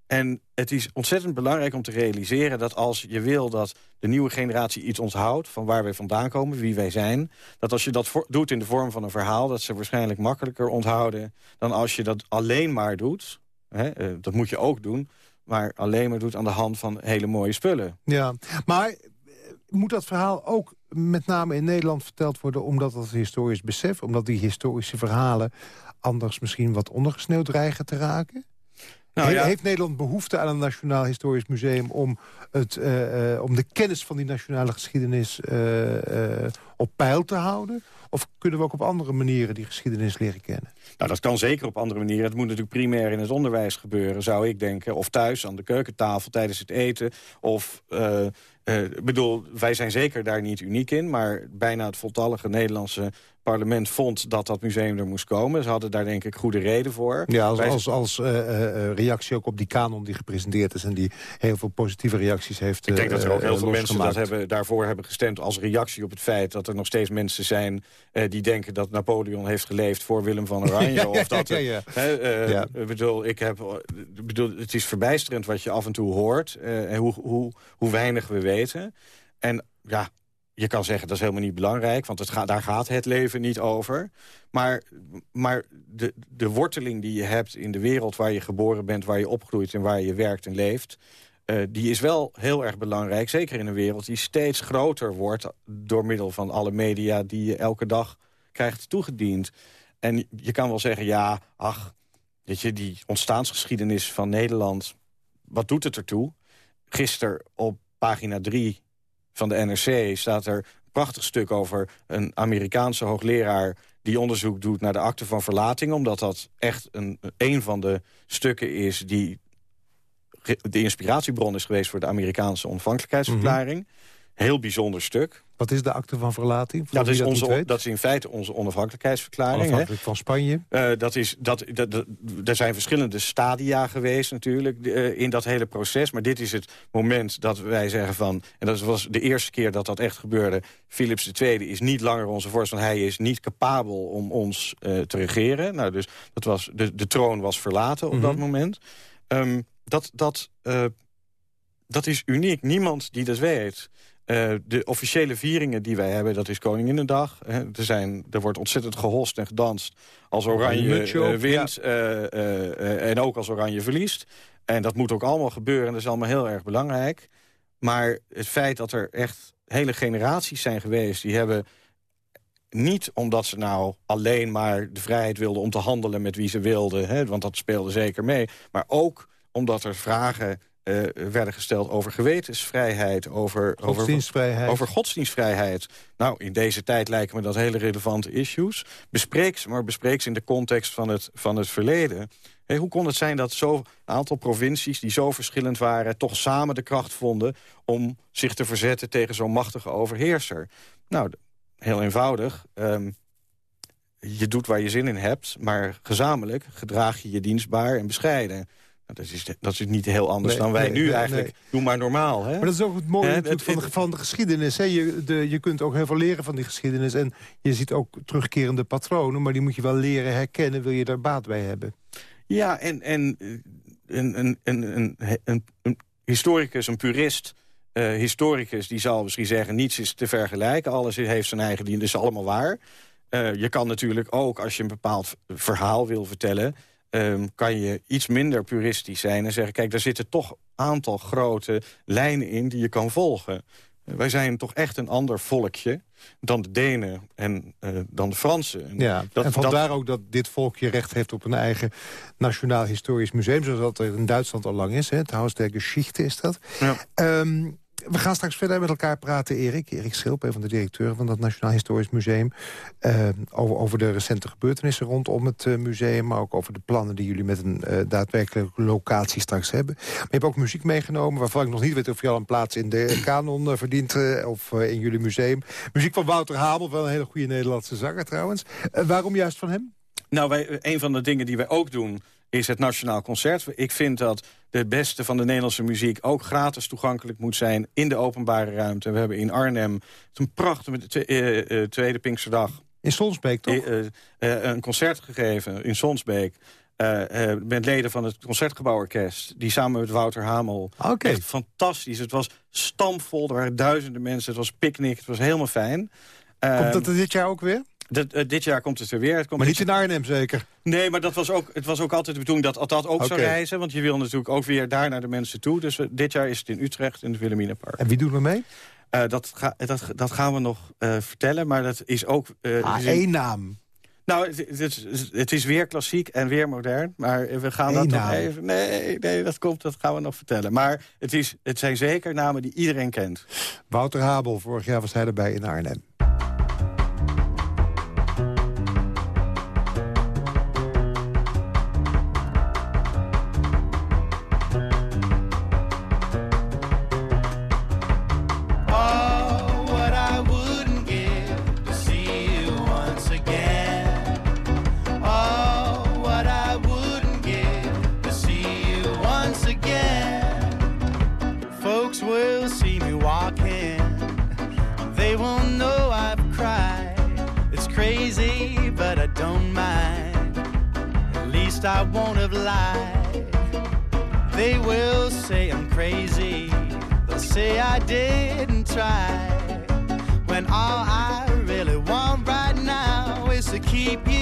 En het is ontzettend belangrijk om te realiseren dat als je wil dat de nieuwe generatie iets onthoudt... van waar wij vandaan komen, wie wij zijn... dat als je dat doet in de vorm van een verhaal... dat ze waarschijnlijk makkelijker onthouden dan als je dat alleen maar doet. Hè, uh, dat moet je ook doen, maar alleen maar doet aan de hand van hele mooie spullen. Ja, maar moet dat verhaal ook met name in Nederland verteld worden... omdat dat historisch besef, omdat die historische verhalen... anders misschien wat ondergesneeuwd dreigen te raken? Nou, ja. Heeft Nederland behoefte aan een Nationaal Historisch Museum... om, het, uh, uh, om de kennis van die nationale geschiedenis uh, op peil te houden? Of kunnen we ook op andere manieren die geschiedenis leren kennen? Nou, dat kan zeker op andere manieren. Het moet natuurlijk primair in het onderwijs gebeuren, zou ik denken. Of thuis, aan de keukentafel, tijdens het eten. Of, uh, uh, bedoel, wij zijn zeker daar niet uniek in... maar bijna het voltallige Nederlandse parlement vond dat dat museum er moest komen. Ze hadden daar denk ik goede reden voor. Ja, als, als, als uh, uh, reactie ook op die kanon die gepresenteerd is... en die heel veel positieve reacties heeft Ik denk dat er ook heel veel mensen dat hebben, daarvoor hebben gestemd... als reactie op het feit dat er nog steeds mensen zijn... die denken dat Napoleon heeft geleefd voor Willem van <laughs> Oranje ja, of dat, ja, ja. Bedoel, ik heb, bedoel, het is verbijsterend wat je af en toe hoort. En hoe, hoe, hoe weinig we weten. En ja, je kan zeggen dat is helemaal niet belangrijk... want het gaat, daar gaat het leven niet over. Maar, maar de, de worteling die je hebt in de wereld waar je geboren bent... waar je opgroeit en waar je werkt en leeft... Uh, die is wel heel erg belangrijk. Zeker in een wereld die steeds groter wordt... door middel van alle media die je elke dag krijgt toegediend. En je kan wel zeggen, ja, ach, weet je, die ontstaansgeschiedenis van Nederland... wat doet het ertoe? Gisteren op pagina 3 van de NRC staat er prachtig stuk over een Amerikaanse hoogleraar... die onderzoek doet naar de akte van verlating... omdat dat echt een, een van de stukken is die de inspiratiebron is geweest... voor de Amerikaanse onafhankelijkheidsverklaring. Mhm. Heel bijzonder stuk. Wat is de akte van verlating? Ja, dat, is onze, dat is in feite onze onafhankelijkheidsverklaring. Onafhankelijk van Spanje? Uh, dat is, dat, dat, er zijn verschillende stadia geweest natuurlijk uh, in dat hele proces. Maar dit is het moment dat wij zeggen van... en dat was de eerste keer dat dat echt gebeurde... Philips II is niet langer onze vorst... want hij is niet capabel om ons uh, te regeren. Nou, dus dat was, de, de troon was verlaten op mm -hmm. dat moment. Um, dat, dat, dat is uniek. Niemand die dat weet... Uh, de officiële vieringen die wij hebben, dat is Koninginnedag. Hè. Er, zijn, er wordt ontzettend gehost en gedanst als Oranje uh, wint ja. uh, en ook als Oranje verliest. En dat moet ook allemaal gebeuren en dat is allemaal heel erg belangrijk. Maar het feit dat er echt hele generaties zijn geweest... die hebben niet omdat ze nou alleen maar de vrijheid wilden om te handelen met wie ze wilden... Hè, want dat speelde zeker mee, maar ook omdat er vragen uh, werden gesteld over gewetensvrijheid, over godsdienstvrijheid. Over, over, godsdienstvrijheid. Nou, in deze tijd lijken me dat hele relevante issues. Bespreek ze, maar bespreek ze in de context van het, van het verleden. Hey, hoe kon het zijn dat zo'n aantal provincies die zo verschillend waren... toch samen de kracht vonden om zich te verzetten tegen zo'n machtige overheerser? Nou, heel eenvoudig. Um, je doet waar je zin in hebt, maar gezamenlijk gedraag je je dienstbaar en bescheiden. Dat is, dat is niet heel anders dan wij nu eigenlijk. Nee. Doe maar normaal. Hè? Maar dat is ook het mooie het, van, de, van de geschiedenis. Hè? Je, de, je kunt ook heel veel leren van die geschiedenis. En je ziet ook terugkerende patronen. Maar die moet je wel leren herkennen. Wil je daar baat bij hebben? Ja, en, en een, een, een, een, een historicus, een purist... Uh, historicus die zal misschien zeggen... niets is te vergelijken, alles heeft zijn eigen dien, dat is allemaal waar. Uh, je kan natuurlijk ook, als je een bepaald verhaal wil vertellen... Um, kan je iets minder puristisch zijn en zeggen... kijk, daar zitten toch een aantal grote lijnen in die je kan volgen. Uh, wij zijn toch echt een ander volkje dan de Denen en uh, dan de Fransen. Ja, dat, en vandaar dat... ook dat dit volkje recht heeft op een eigen Nationaal Historisch Museum... zoals dat er in Duitsland al lang is. Hè? Het Haus der Geschichte is dat. Ja. Um, we gaan straks verder met elkaar praten, Erik. Erik Schilp, een van de directeuren van het Nationaal Historisch Museum. Uh, over, over de recente gebeurtenissen rondom het uh, museum... maar ook over de plannen die jullie met een uh, daadwerkelijke locatie straks hebben. Maar je hebt ook muziek meegenomen... waarvan ik nog niet weet of je al een plaats in de kanon verdient... of in jullie museum. Muziek van Wouter Habel, wel een hele goede Nederlandse zanger trouwens. waarom juist van hem? Nou, wij, een van de dingen die wij ook doen is het Nationaal Concert. Ik vind dat de beste van de Nederlandse muziek ook gratis toegankelijk moet zijn in de openbare ruimte. We hebben in Arnhem een prachtige uh, uh, tweede Pinksterdag. In Sonsbeek, toch? Uh, een concert gegeven in Sonsbeek. met leden van het Concertgebouworkest. Die samen met Wouter Hamel. Okay. Echt fantastisch. Het was stampvol. Er waren duizenden mensen. Het was picknick. Het was helemaal fijn. Komt dat dit jaar ook weer? Dat, uh, dit jaar komt het er weer. Het komt maar niet in Arnhem zeker? Nee, maar dat was ook, het was ook altijd de bedoeling dat dat ook okay. zou reizen. Want je wil natuurlijk ook weer daar naar de mensen toe. Dus uh, dit jaar is het in Utrecht in het Wilhelminapark. En wie doet er mee? Uh, dat, ga, dat, dat gaan we nog vertellen, maar dat is ook... ah, is één naam. Nou, het, het, het, is weer klassiek en weer modern. Maar we gaan dat nog even... Nee, nee, dat komt, dat gaan we nog vertellen. Maar het, is, het zijn zeker namen die iedereen kent. Wouter Habel, vorig jaar was hij erbij in Arnhem. Crazy. They'll say I didn't try. When all I really want right now is to keep you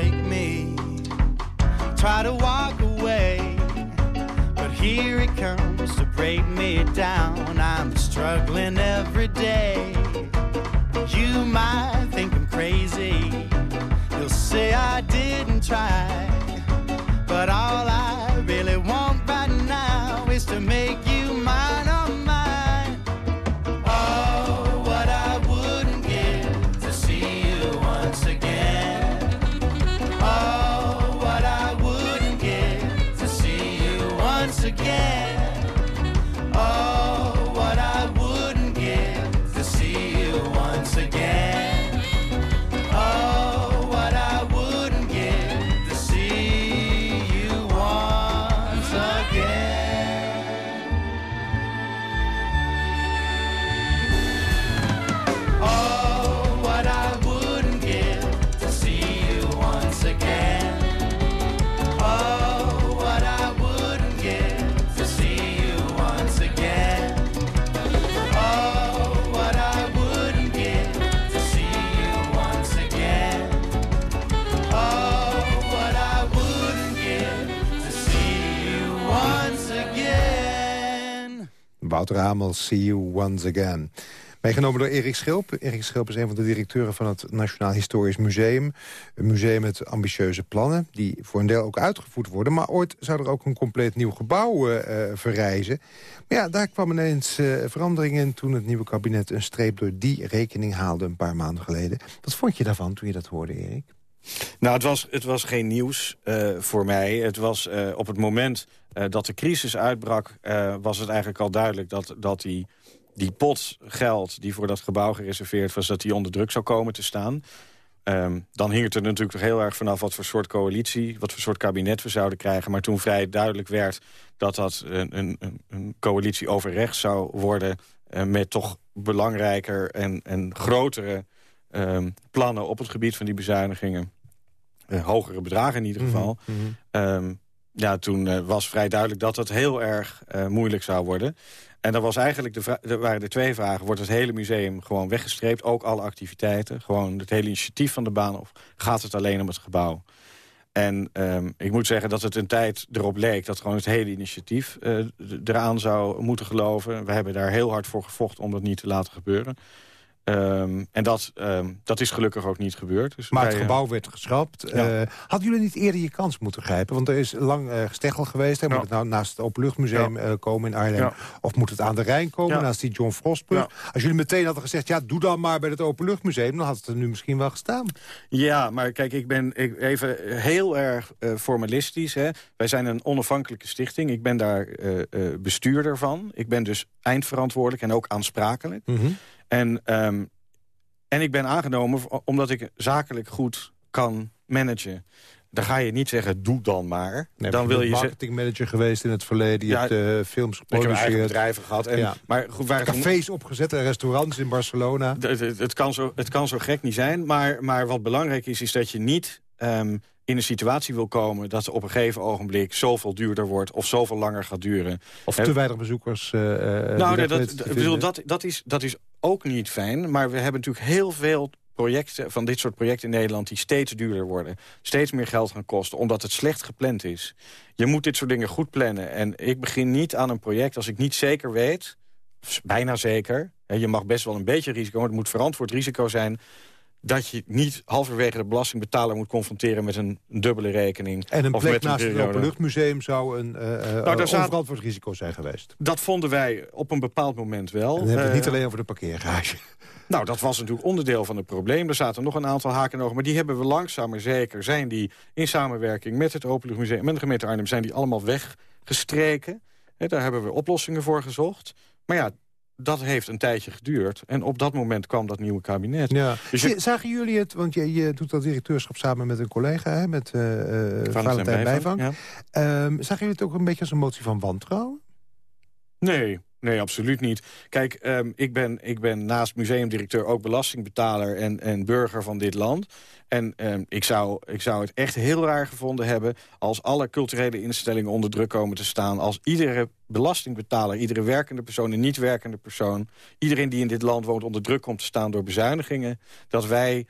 take me. Try to walk away, but here it comes to break me down. I'm struggling every day. You might think I'm crazy. You'll say I didn't try, but all I really want right now is to make you Hamel, See You Once Again. Meegenomen door Erik Schilp. Erik Schilp is een van de directeuren van het Nationaal Historisch Museum. Een museum met ambitieuze plannen, die voor een deel ook uitgevoerd worden. Maar ooit zou er ook een compleet nieuw gebouw eh, verrijzen. Maar ja, daar kwam ineens eh, verandering in toen het nieuwe kabinet een streep door die rekening haalde een paar maanden geleden. Wat vond je daarvan toen je dat hoorde, Erik? Nou, het was, het was geen nieuws eh, voor mij. Het was eh, op het moment eh, dat de crisis uitbrak... was het eigenlijk al duidelijk dat, dat die, die pot geld... die voor dat gebouw gereserveerd was, dat die onder druk zou komen te staan. Ehm, dan hing het er natuurlijk heel erg vanaf wat voor soort coalitie... wat voor soort kabinet we zouden krijgen. Maar toen vrij duidelijk werd dat dat een, een, een coalitie over rechts zou worden... met toch belangrijker en, en grotere plannen op het gebied van die bezuinigingen... Eh, hogere bedragen in ieder geval. Ehm, ja, toen eh, was vrij duidelijk dat het heel erg eh, moeilijk zou worden. En dat was eigenlijk de er waren er twee vragen. Wordt het hele museum gewoon weggestreept? Ook alle activiteiten? Gewoon het hele initiatief van de baan? Of gaat het alleen om het gebouw? En ehm, ik moet zeggen dat het een tijd erop leek... dat gewoon het hele initiatief d- eraan zou moeten geloven. We hebben daar heel hard voor gevochten om dat niet te laten gebeuren. Ehm, en dat, ehm, dat is gelukkig ook niet gebeurd. Dus Maar het wij, eh, gebouw werd geschrapt. Ja. Eh, hadden jullie niet eerder je kans moeten grijpen? Want er is lang eh gesteggel geweest. Hè? Moet Ja. het nou naast het Openluchtmuseum eh, komen in Arnhem? Ja. Of moet het aan de Rijn komen, Ja. naast die John Frostbrug? Als jullie meteen hadden gezegd, ja, doe dan maar bij het Openluchtmuseum... dan had het er nu misschien wel gestaan. Ja, maar kijk, ik ben ik, even heel erg formalistisch. Hè. Wij zijn een onafhankelijke stichting. Ik ben daar bestuurder van. Ik ben dus eindverantwoordelijk en ook aansprakelijk. En, ehm, en ik ben aangenomen omdat ik zakelijk goed kan managen. Dan ga je niet zeggen, doe dan maar. Nee, dan wil je marketingmanager geweest in het verleden. Je Ja, hebt eh, films Ik heb geproduceerd. bedrijven gehad. En, Ja. Maar goed, waar Cafés opgezet en restaurants in Barcelona. Het, het, het kan zo, het kan zo gek niet zijn, maar, maar wat belangrijk is... is dat je niet ehm, in een situatie wil komen... dat op een gegeven ogenblik zoveel duurder wordt... of zoveel langer gaat duren. Of te weinig bezoekers. eh, eh, nou, nee, dat, bedoel, dat, dat, is, dat is ook niet fijn. Maar we hebben natuurlijk heel veel projecten, van dit soort projecten in Nederland... die steeds duurder worden. Steeds meer geld gaan kosten, omdat het slecht gepland is. Je moet dit soort dingen goed plannen. En ik begin niet aan een project als ik niet zeker weet... bijna zeker, je mag best wel een beetje risico... maar het moet verantwoord risico zijn dat je niet halverwege de belastingbetaler moet confronteren met een dubbele rekening. En een of plek met een naast het periode. Openluchtmuseum zou een uh, Nou, risico zijn geweest. Dat vonden wij op een bepaald moment wel. En dan hebben we het niet alleen over de parkeergarage. <laughs> Nou, dat was natuurlijk onderdeel van het probleem. Er zaten nog een aantal haken en ogen. Maar die hebben we langzaam maar zeker... zijn die in samenwerking met het Openluchtmuseum... en de gemeente Arnhem... zijn die allemaal weggestreken. Daar hebben we oplossingen voor gezocht. Maar ja, dat heeft een tijdje geduurd. En op dat moment kwam dat nieuwe kabinet. Ja. Dus je- Zagen jullie het, want je, je doet dat directeurschap samen met een collega... Hè, met eh, Valentijn Bijvang. ja. Ehm, zagen jullie het ook een beetje als een motie van wantrouwen? Nee, nee, absoluut niet. Kijk, ehm, ik, ben, ik ben naast museumdirecteur ook belastingbetaler en, en burger van dit land. En ehm, ik, zou, ik zou het echt heel raar gevonden hebben... als alle culturele instellingen onder druk komen te staan... als iedere belastingbetaler, iedere werkende persoon en niet werkende persoon... iedereen die in dit land woont onder druk komt te staan door bezuinigingen... dat wij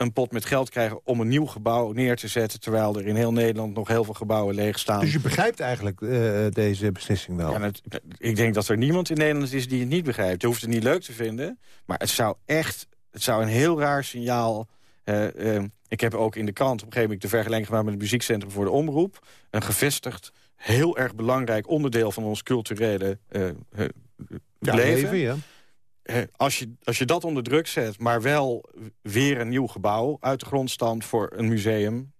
een pot met geld krijgen om een nieuw gebouw neer te zetten... terwijl er in heel Nederland nog heel veel gebouwen leeg staan. Dus je begrijpt eigenlijk uh, deze beslissing wel? Ja, het, ik denk dat er niemand in Nederland is die het niet begrijpt. Je hoeft het niet leuk te vinden, maar het zou echt het zou een heel raar signaal... Uh, uh, ik heb ook in de krant op een gegeven moment de vergelijking gemaakt... met het muziekcentrum voor de omroep. Een gevestigd, heel erg belangrijk onderdeel van ons culturele ja, leven. leven ja. Als je, als je dat onder druk zet, maar wel weer een nieuw gebouw uit de grond stamt voor een museum...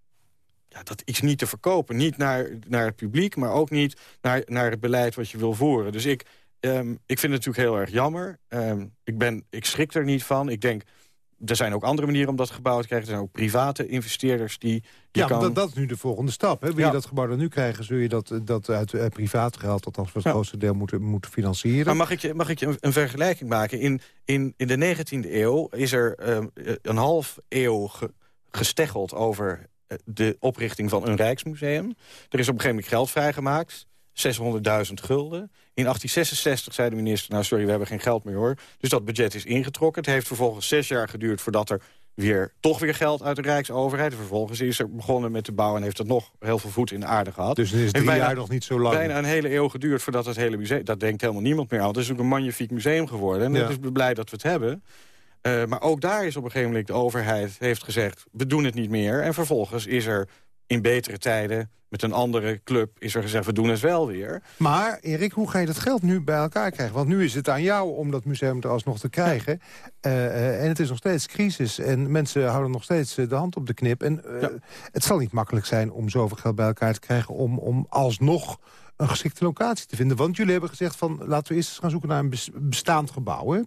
Ja, dat is niet te verkopen. Niet naar, naar het publiek, maar ook niet naar, naar het beleid wat je wil voeren. Dus ik, um, ik vind het natuurlijk heel erg jammer. Um, ik, ben, ik schrik er niet van. Ik denk, er zijn ook andere manieren om dat gebouw te krijgen. Er zijn ook private investeerders die... ja, kan... dat, dat, is nu de volgende stap. Hè? Wil Ja. je dat gebouw dan nu krijgen... zul je dat, dat uit uh, privaat geld, althans voor het Ja. grootste deel, moeten, moeten financieren. Maar mag ik je, mag ik je een, een vergelijking maken? In, in, in de 19e eeuw is er ehm, een half eeuw ge- gesteggeld over eh, de oprichting van een Rijksmuseum. Er is op een gegeven moment geld vrijgemaakt. 600.000 gulden. In 1866 zei de minister, nou sorry, we hebben geen geld meer hoor. Dus dat budget is ingetrokken. Het heeft vervolgens zes jaar geduurd voordat er weer toch weer geld uit de Rijksoverheid. Vervolgens is er begonnen met de bouw en heeft het nog heel veel voet in de aarde gehad. Dus het is drie bijna- jaar nog niet zo lang. Bijna een hele eeuw geduurd voordat het hele museum... Dat denkt helemaal niemand meer aan. Het is ook een magnifiek museum geworden. En Ja. ik ben blij dat we het hebben. Eh, maar ook daar is op een gegeven moment de overheid heeft gezegd... we doen het niet meer. En vervolgens is er in betere tijden met een andere club... is er gezegd, we doen het wel weer. Maar Erik, hoe ga je dat geld nu bij elkaar krijgen? Want nu is het aan jou om dat museum er alsnog te krijgen. Eh, eh, en het is nog steeds crisis. En mensen houden nog steeds eh, de hand op de knip. En Ja. het zal niet makkelijk zijn om zoveel geld bij elkaar te krijgen... om, om alsnog een geschikte locatie te vinden. Want jullie hebben gezegd van laten we eerst eens gaan zoeken naar een bes- bestaand gebouw. Hè?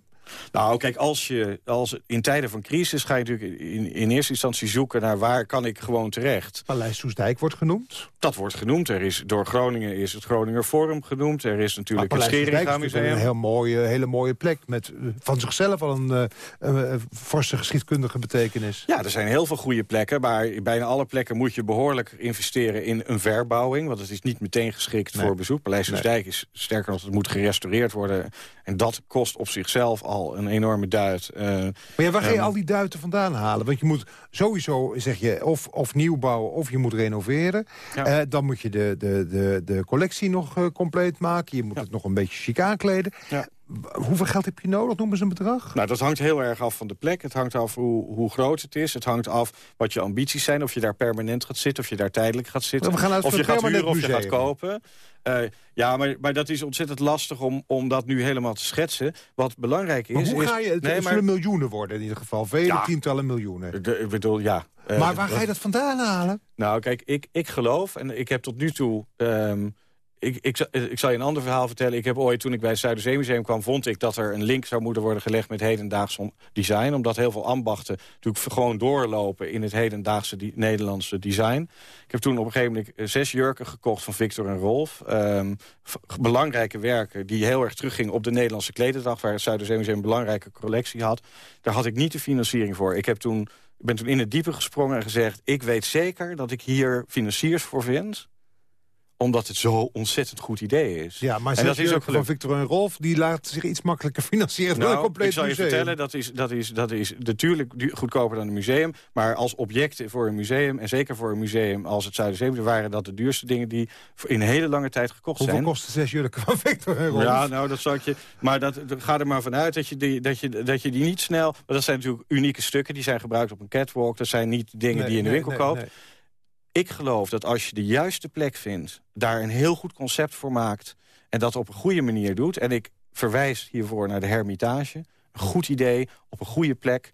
Nou, kijk, als je, als, in tijden van crisis ga je natuurlijk in, in eerste instantie zoeken... naar waar kan ik gewoon terecht. Paleis Soesdijk wordt genoemd. Dat wordt genoemd. Er is, door Groningen is het Groninger Forum genoemd. Er is natuurlijk Maar het Paleis Soestdijk Scheringa Museum. een heel mooie, hele mooie plek... met eh, van zichzelf al een eh, eh, forse geschiedkundige betekenis. Ja, er zijn heel veel goede plekken, maar bijna alle plekken moet je behoorlijk investeren in een verbouwing. Want het is niet meteen geschikt Nee. voor bezoek. Paleis Soestdijk is sterker nog, het moet gerestaureerd worden. En dat kost op zichzelf al een enorme duit. Eh, Maar ja, waar ga je Ehm, al die duiten vandaan halen? Want je moet sowieso, zeg je, of, of nieuw bouwen of je moet renoveren. Ja. Eh, dan moet je de, de, de, de collectie nog eh, compleet maken. Je moet het nog een beetje chic aankleden. Ja. Hoeveel geld heb je nodig? Noem eens een bedrag. Nou, dat hangt heel erg af van de plek. Het hangt af hoe, hoe groot het is. Het hangt af wat je ambities zijn. Of je daar permanent gaat zitten, of je daar tijdelijk gaat zitten. We gaan uit of je gaat huren of je gaat museum. kopen. Eh, ja, maar, maar dat is ontzettend lastig om, om dat nu helemaal te schetsen. Wat belangrijk is... Maar hoe is, ga je, het nee, zullen miljoenen worden in ieder geval. Vele Ja. tientallen miljoenen. De- ik bedoel, ja. Eh, maar waar ga je dat vandaan halen? Nou, kijk, ik, ik geloof, en ik heb tot nu toe... ehm, ik, ik, zal- ik zal je een ander verhaal vertellen. Ik heb ooit, toen ik bij het Zuiderzeemuseum kwam... vond ik dat er een link zou moeten worden gelegd met hedendaags design. Omdat heel veel ambachten natuurlijk gewoon doorlopen... in het hedendaagse Nederlandse design. Ik heb toen op een gegeven moment eh, zes jurken gekocht van Victor en Rolf. Ehm, belangrijke werken die heel erg teruggingen op de Nederlandse klededag... waar het Zuiderzeemuseum een belangrijke collectie had. Daar had ik niet de financiering voor. Ik heb toen, ik ben toen in het diepe gesprongen en gezegd... ik weet zeker dat ik hier financiers voor vind omdat het zo ontzettend goed idee is. Ja, maar en dat is ook van. Victor en Rolf... die laten zich iets makkelijker financieren dan een Nou, compleet ik zal je museum. vertellen, dat is, dat, is, dat is natuurlijk goedkoper dan een museum. Maar als object voor een museum, en zeker voor een museum als het Zuiderzeemuseum... waren dat de duurste dingen die in een hele lange tijd gekocht Hoeveel zijn. kosten zes jurken van Victor en Rolf? Ja, nou, dat zou ik je... Maar dat, ga er maar vanuit dat je, die, dat, je, dat je die niet snel... Want dat zijn natuurlijk unieke stukken, die zijn gebruikt op een catwalk. Dat zijn niet dingen Nee, die je in de nee, winkel nee, koopt. Ik geloof dat als je de juiste plek vindt... daar een heel goed concept voor maakt... en dat op een goede manier doet... en ik verwijs hiervoor naar de Hermitage... een goed idee, op een goede plek...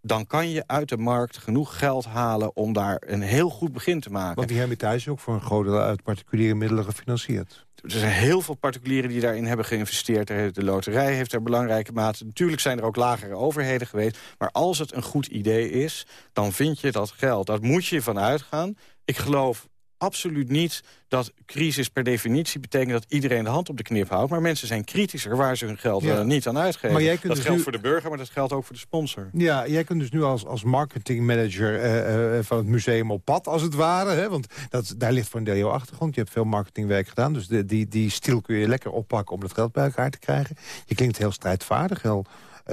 dan kan je uit de markt genoeg geld halen... om daar een heel goed begin te maken. Want die hermitage is ook voor een groot deel uit particuliere middelen gefinancierd. Er zijn heel veel particulieren die daarin hebben geïnvesteerd. Er De loterij heeft er belangrijke mate. Natuurlijk zijn er ook lagere overheden geweest. Maar als het een goed idee is, dan vind je dat geld. Daar moet je van uitgaan. Ik geloof absoluut niet dat crisis per definitie betekent... dat iedereen de hand op de knip houdt. Maar mensen zijn kritischer waar ze hun geld Ja. eh, niet aan uitgeven. Maar jij kunt dat dus geldt nu- voor de burger, maar dat geldt ook voor de sponsor. Ja, jij kunt dus nu als, als marketingmanager eh, eh, van het museum op pad, als het ware. Hè? Want dat, daar ligt voor een deel jouw achtergrond. Je hebt veel marketingwerk gedaan. Dus de, die, die stil kun je lekker oppakken om dat geld bij elkaar te krijgen. Je klinkt heel strijdvaardig, heel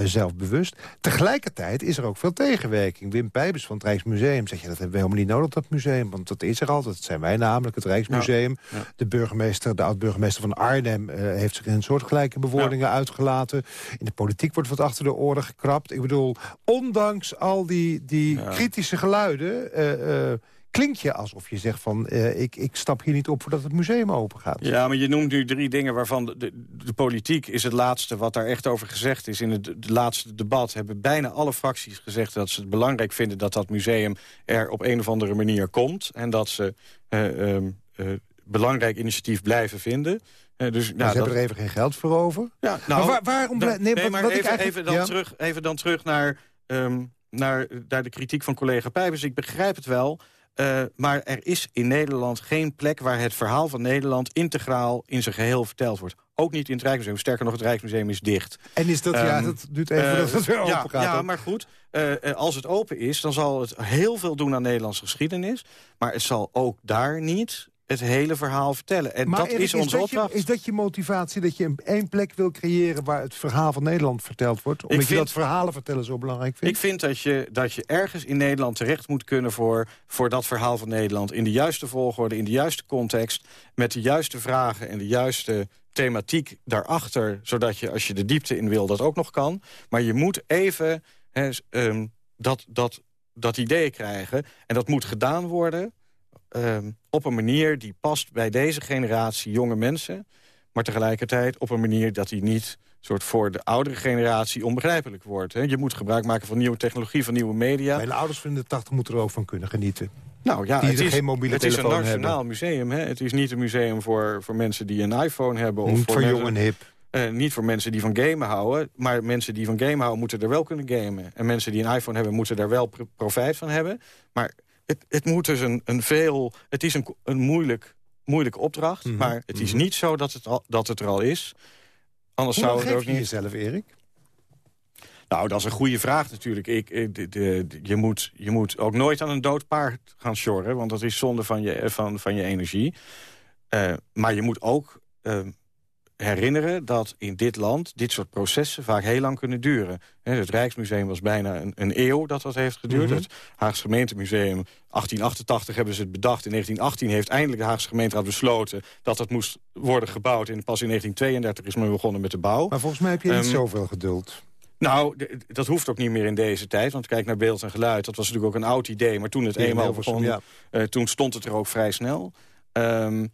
zelfbewust. Tegelijkertijd is er ook veel tegenwerking. Wim Pijbers van het Rijksmuseum zegt... Ja, dat hebben we helemaal niet nodig, dat museum. Want dat is er altijd. Dat zijn wij namelijk, het Rijksmuseum. De burgemeester, de oud-burgemeester van Arnhem... heeft zich in soortgelijke bewoordingen uitgelaten. In de politiek wordt wat achter de oren gekrapt. Ik bedoel, ondanks al die, die kritische geluiden... Uh, klink je alsof je zegt van... Uh, ik, ik stap hier niet op voordat het museum open gaat. Ja, maar je noemt nu drie dingen waarvan de, de, politiek is het laatste... wat daar echt over gezegd is. In het de laatste debat hebben bijna alle fracties gezegd... dat ze het belangrijk vinden dat dat museum er op een of andere manier komt. En dat ze uh, belangrijk initiatief blijven vinden. Uh, dus, nou, ze hebben er even geen geld voor over. Ja, nou, maar waarom... nee, nee, maar even, even, dan terug, even dan terug naar, um, naar, naar de kritiek van collega Pijpers. Ik begrijp het wel... Uh, maar er is in Nederland geen plek waar het verhaal van Nederland integraal in zijn geheel verteld wordt. Ook niet in het Rijksmuseum. Sterker nog, het Rijksmuseum is dicht. En is dat, ja, ehm, dat duurt even uh, dat het weer open ja, gaat. Ja, maar goed. Uh, als het open is, dan zal het heel veel doen aan Nederlandse geschiedenis. Maar het zal ook daar niet het hele verhaal vertellen. En dat is onze opdracht. is dat je motivatie, dat je een één plek wil creëren... waar het verhaal van Nederland verteld wordt? Omdat ik je dat verhalen vertellen zo belangrijk vindt? Ik vind dat je, dat je ergens in Nederland terecht moet kunnen... Voor, voor dat verhaal van Nederland. In de juiste volgorde, in de juiste context... met de juiste vragen en de juiste thematiek daarachter... zodat je, als je de diepte in wil, dat ook nog kan. Maar je moet even um, dat, dat, dat idee krijgen. En dat moet gedaan worden Ehm, op een manier die past bij deze generatie jonge mensen... maar tegelijkertijd op een manier dat die niet soort voor de oudere generatie onbegrijpelijk wordt. Hè. Je moet gebruik maken van nieuwe technologie, van nieuwe media. Mijn ouders van de 80 moeten er ook van kunnen genieten. Nou ja, het is, geen mobiele het is een nationaal museum. Hè. Het is niet een museum voor, voor mensen die een iPhone hebben. Of voor, voor jong en hip. Uh, niet voor mensen die van gamen houden. Maar mensen die van gamen houden moeten er wel kunnen gamen. En mensen die een iPhone hebben moeten daar wel profijt van hebben. Maar het, het moet dus een, een veel... Het is een, een moeilijk, moeilijke opdracht, mhm. maar het is mhm. niet zo dat het, al, dat het er al is. Anders Hoe zou het ook niet... jezelf, Erik? Nou, dat is een goede vraag natuurlijk. Ik, de, de, je, moet, je moet ook nooit aan een dood paard gaan sjorren... want dat is zonde van je, van, van je energie. Uh, maar je moet ook uh, herinneren dat in dit land dit soort processen vaak heel lang kunnen duren. Het Rijksmuseum was bijna een, een eeuw dat dat heeft geduurd. Mhm. Het Haagse gemeentemuseum, 1888 hebben ze het bedacht. In 1918 heeft eindelijk de Haagse gemeenteraad besloten... dat het moest worden gebouwd. En pas in 1932 is men begonnen met de bouw. Maar volgens mij heb je niet um, zoveel geduld. Nou, dat hoeft ook niet meer in deze tijd. Want kijk naar beeld en geluid. Dat was natuurlijk ook een oud idee. Maar toen het eenmaal begon, ja. uh, toen stond het er ook vrij snel. Um,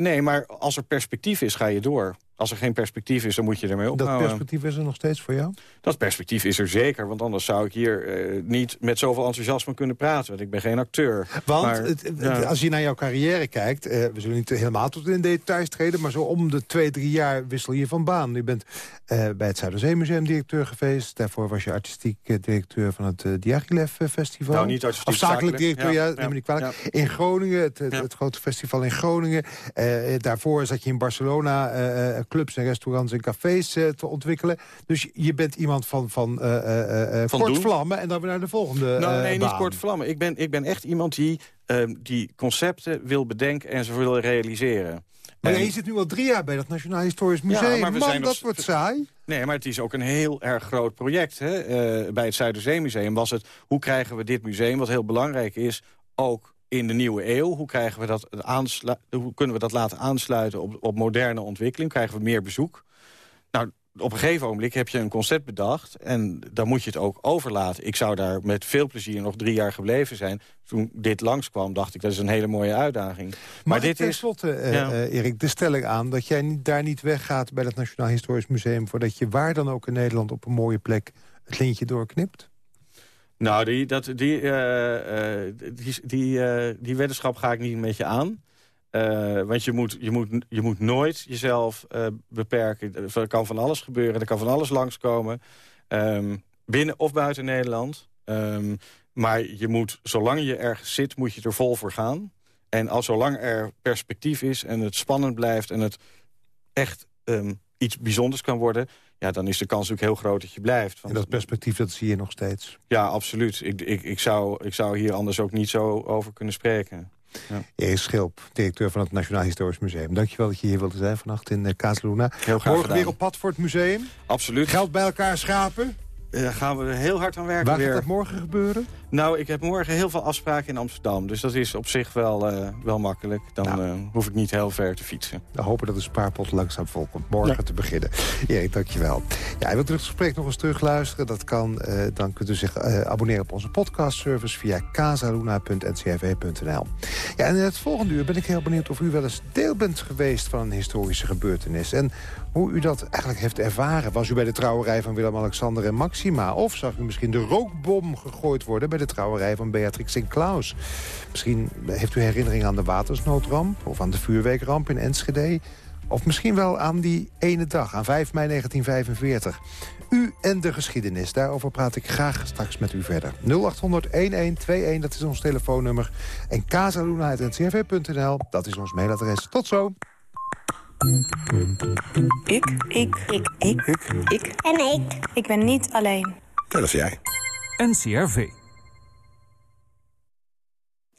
Nee, maar als er perspectief is, ga je door. Als er geen perspectief is, dan moet je ermee ophouden. Dat perspectief is er nog steeds voor jou? Dat perspectief is er zeker, want anders zou ik hier uh, niet met zoveel enthousiasme kunnen praten. Want ik ben geen acteur. Want maar, het, ja. als je naar jouw carrière kijkt, uh, we zullen niet helemaal tot in details treden, maar zo om de twee, drie jaar wissel je van baan. Je bent uh, bij het Zuiderzeemuseum directeur geweest. Daarvoor was je artistiek directeur van het uh, Diaghilev Festival. Nou, niet artistiek. Zakelijk directeur, ja, ja, neem me niet kwalijk. Ja. In Groningen, het, het, het, grote festival in Groningen. daarvoor zat je in Barcelona clubs en restaurants en cafés uh, te ontwikkelen. Dus je bent iemand van, van, uh, van kort doen. vlammen en dan weer naar de volgende Nou, nee, baan. niet kort vlammen. Ik ben, ik ben echt iemand die, ehm, die concepten wil bedenken en ze wil realiseren. Maar en... je zit nu al drie jaar bij dat Nationaal Historisch Museum. Ja, maar Man, zijn dat nog... wordt saai. Nee, maar het is ook een heel erg groot project. Hè? Uh, bij het Zuiderzeemuseum was het... hoe krijgen we dit museum, wat heel belangrijk is... ook in de nieuwe eeuw? Hoe, krijgen we dat hoe kunnen we dat laten aansluiten op, op moderne ontwikkeling? Krijgen we meer bezoek? Nou, op een gegeven moment heb je een concept bedacht... en dan moet je het ook overlaten. Ik zou daar met veel plezier nog drie jaar gebleven zijn. Toen dit langskwam, dacht ik, dat is een hele mooie uitdaging. Maar, maar dit is... slotte, uh, ja. uh, Erik, de stelling aan... dat jij niet, daar niet weggaat bij het Nationaal Historisch Museum... voordat je waar dan ook in Nederland op een mooie plek het lintje doorknipt? Nou, die, dat, die, uh, uh, die, die, uh, die weddenschap ga ik niet met je aan. want je moet, je, moet, je moet nooit jezelf beperken. Er kan van alles gebeuren, er kan van alles langskomen. Um, binnen of buiten Nederland. Um, maar je moet, zolang je ergens zit, moet je er vol voor gaan. En als zolang er perspectief is en het spannend blijft... en het echt um, iets bijzonders kan worden ja, dan is de kans natuurlijk heel groot dat je blijft. Want, en dat perspectief, dat zie je nog steeds? Ja, absoluut. Ik, ik, ik, zou, ik zou hier anders ook niet zo over kunnen spreken. Ja. Erik Schilp, directeur van het Nationaal Historisch Museum. Dankjewel dat je hier wilde zijn vannacht in uh, Kaasluna. Heel graag Morgen weer op pad voor het museum. Absoluut. Geld bij elkaar schapen. Daar gaan we heel hard aan werken Waar weer. gaat dat morgen gebeuren? Nou, ik heb morgen heel veel afspraken in Amsterdam. Dus dat is op zich wel, uh, wel makkelijk. Dan nou. uh, hoef ik niet heel ver te fietsen. We hopen dat de spaarpot langzaam volkomt. Morgen ja. te beginnen. Ja, dankjewel. Ja, wilt u het gesprek nog eens terugluisteren? Dat kan. Uh, dan kunt u zich abonneren op onze podcastservice via casaluna.ncrv.nl. Ja, en in het volgende uur ben ik heel benieuwd of u wel eens deel bent geweest van een historische gebeurtenis. En hoe u dat eigenlijk heeft ervaren. Was u bij de trouwerij van Willem-Alexander en Maxima? Of zag u misschien de rookbom gegooid worden bij de trouwerij van Beatrix en Klaus? Misschien heeft u herinnering aan de watersnoodramp... of aan de vuurwerkramp in Enschede... Of misschien wel aan die ene dag, aan 5 mei 1945. U en de geschiedenis, daarover praat ik graag straks met u verder. 0800-1121, dat is ons telefoonnummer. En casaluna.ncrv.nl, dat is ons mailadres. Tot zo! Ik. Ik. Ik. Ik. Ik. Ik. En ik. Ik ben niet alleen. Dat is jij. NCRV.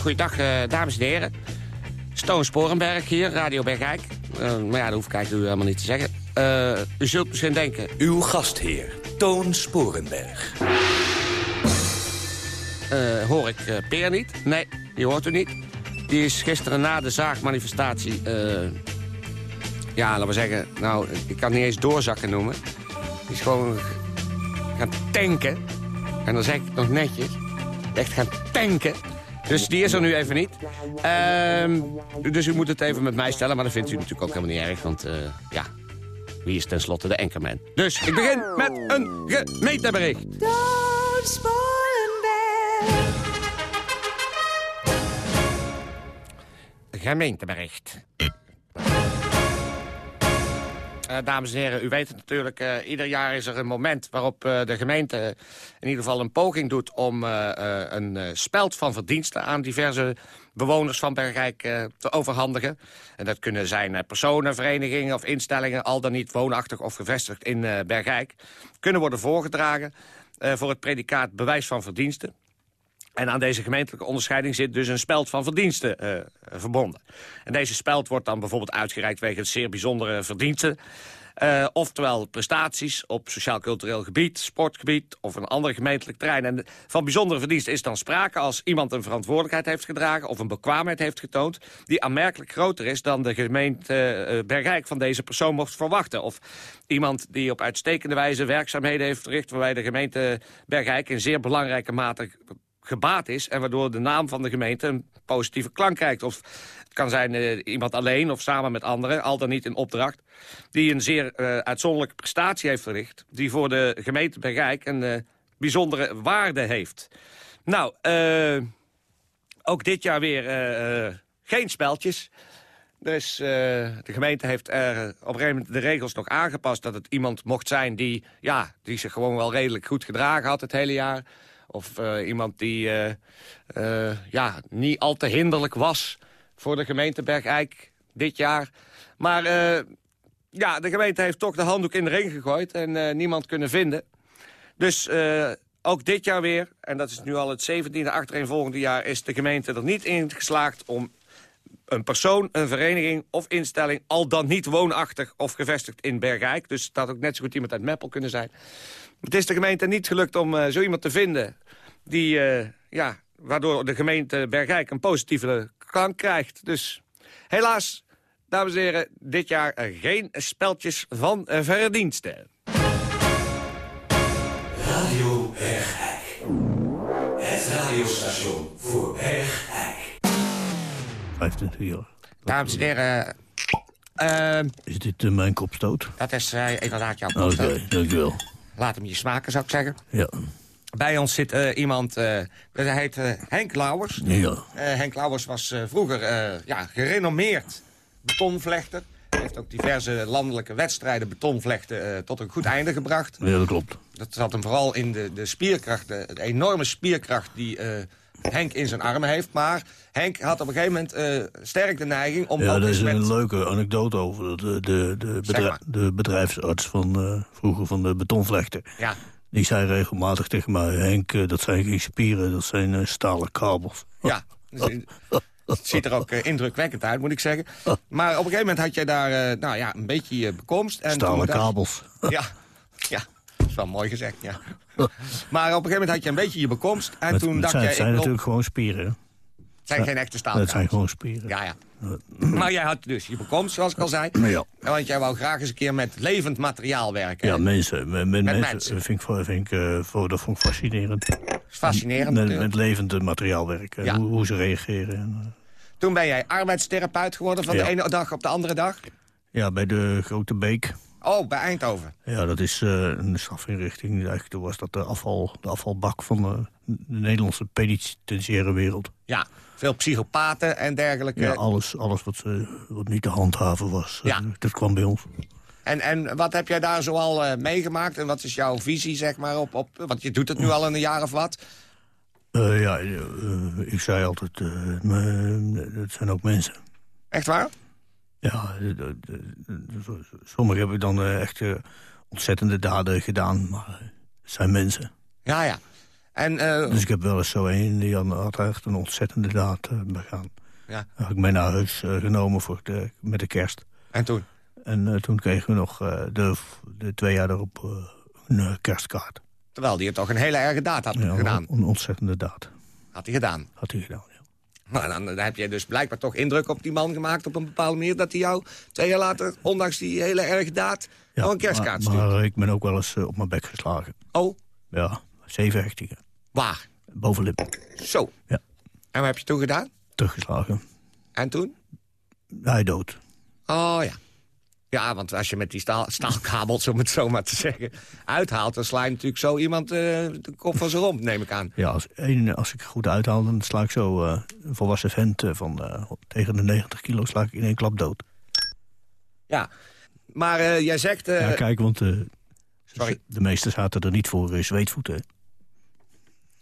Goeiedag, uh, dames en heren. Stoon Sporenberg hier, Radio Bergijk. Uh, maar ja, dat hoef ik eigenlijk u helemaal niet te zeggen. u zult misschien denken... Uw gastheer, Toon Sporenberg. hoor ik Peer niet? Nee, die hoort u niet. Die is gisteren na de zaagmanifestatie... ja, laten we zeggen... Nou, ik kan het niet eens doorzakken noemen. Die is gewoon gaan tanken. En dan zeg ik het nog netjes. Echt gaan tanken. Dus die is er nu even niet. Uh, dus u moet het even met mij stellen, maar dat vindt u natuurlijk ook helemaal niet erg. Want uh, ja, wie is tenslotte de enkerman? Dus ik begin met een gemeentebericht. Gemeentebericht. Uh, dames en heren, u weet het natuurlijk, uh, ieder jaar is er een moment waarop uh, de gemeente in ieder geval een poging doet om een speld van verdiensten aan diverse bewoners van Bergrijk te overhandigen. En dat kunnen zijn personen, verenigingen of instellingen, al dan niet woonachtig of gevestigd in Bergrijk, kunnen worden voorgedragen voor het predicaat bewijs van verdiensten. En aan deze gemeentelijke onderscheiding zit dus een speld van verdiensten uh, verbonden. En deze speld wordt dan bijvoorbeeld uitgereikt wegens zeer bijzondere verdiensten. Uh, oftewel prestaties op sociaal-cultureel gebied, sportgebied of een ander gemeentelijk terrein. En van bijzondere verdiensten is dan sprake als iemand een verantwoordelijkheid heeft gedragen of een bekwaamheid heeft getoond die aanmerkelijk groter is dan de gemeente uh, van deze persoon mocht verwachten. Of iemand die op uitstekende wijze werkzaamheden heeft verricht waarbij de gemeente Bergrijk in zeer belangrijke mate gebaat is... en waardoor de naam van de gemeente een positieve klank krijgt. Of het kan zijn uh, iemand alleen of samen met anderen, al dan niet in opdracht... die een zeer uh, uitzonderlijke prestatie heeft verricht... die voor de gemeente Bergijk een uh, bijzondere waarde heeft. Nou, ook dit jaar weer geen speltjes... Dus de gemeente heeft er op een gegeven moment de regels nog aangepast... dat het iemand mocht zijn die, ja, die zich gewoon wel redelijk goed gedragen had het hele jaar... Of uh, iemand die uh, uh, ja, niet al te hinderlijk was voor de gemeente Bergijk dit jaar. Maar ja, de gemeente heeft toch de handdoek in de ring gegooid en niemand kunnen vinden. Dus ook dit jaar weer, en dat is nu al het 17e achtereenvolgende jaar... is de gemeente er niet in geslaagd om een persoon, een vereniging of instelling... al dan niet woonachtig of gevestigd in Bergijk. Dus het had ook net zo goed iemand uit Meppel kunnen zijn. Het is de gemeente niet gelukt om uh, zo iemand te vinden... Die, uh, ja, waardoor de gemeente Bergijk een positieve klank krijgt. Dus helaas, dames en heren, dit jaar geen speltjes van verdiensten. Radio Bergijk. Het radiostation voor Bergijk. 25 jaar. Dames en heren... Uh, is dit uh, mijn kopstoot? Dat is uh, inderdaad jouw kopstoot. Oké, okay, dankjewel. Laat hem je smaken, zou ik zeggen. Ja. Bij ons zit eh, iemand, dat heet eh, Henk Lauwers. Ja. Henk Lauwers was vroeger ja, gerenommeerd betonvlechter. Hij heeft ook diverse landelijke wedstrijden betonvlechten tot een goed einde gebracht. Ja, dat klopt. Dat zat hem vooral in de, de spierkracht, de, de enorme spierkracht die Henk in zijn armen heeft. Maar Henk had op een gegeven moment eh, sterk de neiging om Ja, eens is met... een leuke anekdote over. De, de, de, bedrijf- maar. de bedrijfsarts van eh, vroeger van de betonvlechter. Ja. Die zei regelmatig tegen mij... Henk, eh, dat zijn geen spieren, dat zijn stalen kabels. <laughs> Ja, dus, het ziet er ook indrukwekkend uit, moet ik zeggen. Maar op een gegeven moment had jij daar nou ja, een beetje bekomst. En Stalen kabels. Ja, ja, dat is wel mooi gezegd, ja. <laughs> Maar op een gegeven moment had je een beetje je bekomst. En Het- toen het dacht zijn, jij... zijn natuurlijk gewoon spieren. Het zijn geen echte stalen Het zijn gewoon spieren. Ja, ja. <clears throat> Maar jij had dus je bekomst, zoals ik al zei. Ja. Want jij wou graag eens een keer met levend materiaal werken. Ja, mensen. Met, met mensen, mensen. Vind ik, vind ik, eh, voor- dat vond ik fascinerend. fascinerend Met, levend materiaal werken. Ja. Hoe, hoe ze reageren. En, eh, Toen ben jij arbeidstherapeut geworden van de ene dag op de andere dag. ja, bij de Grote Beek. Oh, bij Eindhoven. Ja, dat is eh, een strafinrichting. Eigenlijk toen was dat de, afval, de afvalbak van de, de Nederlandse penitentiaire wereld. Ja, veel psychopaten en dergelijke. Ja, alles, alles wat, ze, wat niet te handhaven was, eh, Ja. dat kwam bij ons. En, en wat heb jij daar zoal eh meegemaakt? En wat is jouw visie, zeg maar, op, op... Want je doet het nu al een jaar of wat. Ja, ik zei altijd, het zijn ook mensen. Echt waar? Ja, de- sommigen hebben dan eh, echt eh, ontzettende daden gedaan, maar eh, het zijn mensen. Ja, ja. En, Dus ik heb wel eens zo een, die had- had echt een ontzettende daad begaan. Ja. Heb ik mee naar huis genomen voor de, met de kerst. En toen? En toen kregen we nog de, de twee jaar erop een kerstkaart. terwijl die het toch een hele erge daad had Ja, gedaan. Een ontzettende daad. Had hij gedaan. Had hij gedaan, Maar dan, dan heb je dus blijkbaar toch indruk op die man gemaakt... op een bepaalde manier dat hij jou twee jaar later... ondanks die hele erge daad, nog een kerstkaart stuurt. maar ik ben ook wel eens eh, op mijn bek geslagen. Oh, Ja, zeven hechtingen. waar? Bovenlip. Zo. Ja. En wat heb je toen gedaan? Teruggeslagen. En toen? Hij dood. Oh ja. Ja, want als je met die staal, staalkabels, om het zo maar te zeggen, uithaalt... dan sla je natuurlijk zo iemand eh, de kop van zijn romp, neem ik aan. Ja, als, één, als ik goed uithaal, dan sla ik zo eh, een volwassen vent eh, van tegen de 90 kilo sla ik in één klap dood. Ja. Maar jij zegt... ja, kijk, want sorry. de meesten zaten er niet voor zweetvoeten.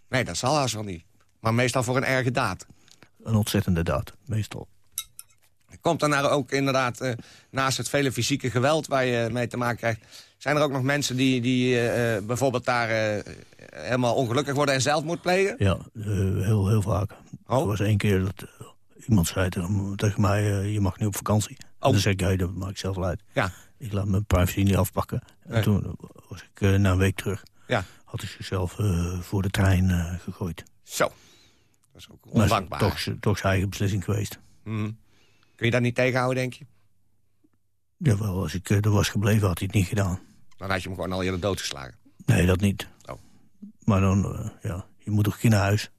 Nee, dat zal haast wel niet. Maar meestal voor een erge daad. Een ontzettende daad, meestal. Komt dan nou ook inderdaad, eh, naast het vele fysieke geweld waar je mee te maken krijgt... zijn er ook nog mensen die, die eh, eh, bijvoorbeeld daar helemaal ongelukkig worden en zelfmoord plegen? Ja, heel, heel vaak. Oh. Er was één keer dat iemand zei tegen, mij, je mag nu op vakantie. En Oh. dan zeg ik, ja, dat maak ik zelf uit. Ja. Ik laat mijn privacy niet afpakken. En Nee. toen was ik na een week terug. Ja. Had hij zichzelf voor de trein gegooid. Zo. Dat is ook ondankbaar. toch, toch zijn eigen beslissing geweest. Mhm. Kun je dat niet tegenhouden, denk je? Jawel, als ik eh, er was gebleven had hij het niet gedaan. Dan had je hem gewoon al eerder doodgeslagen. Nee, dat niet. Oh. Maar dan, eh, ja, je moet toch een keer naar huis.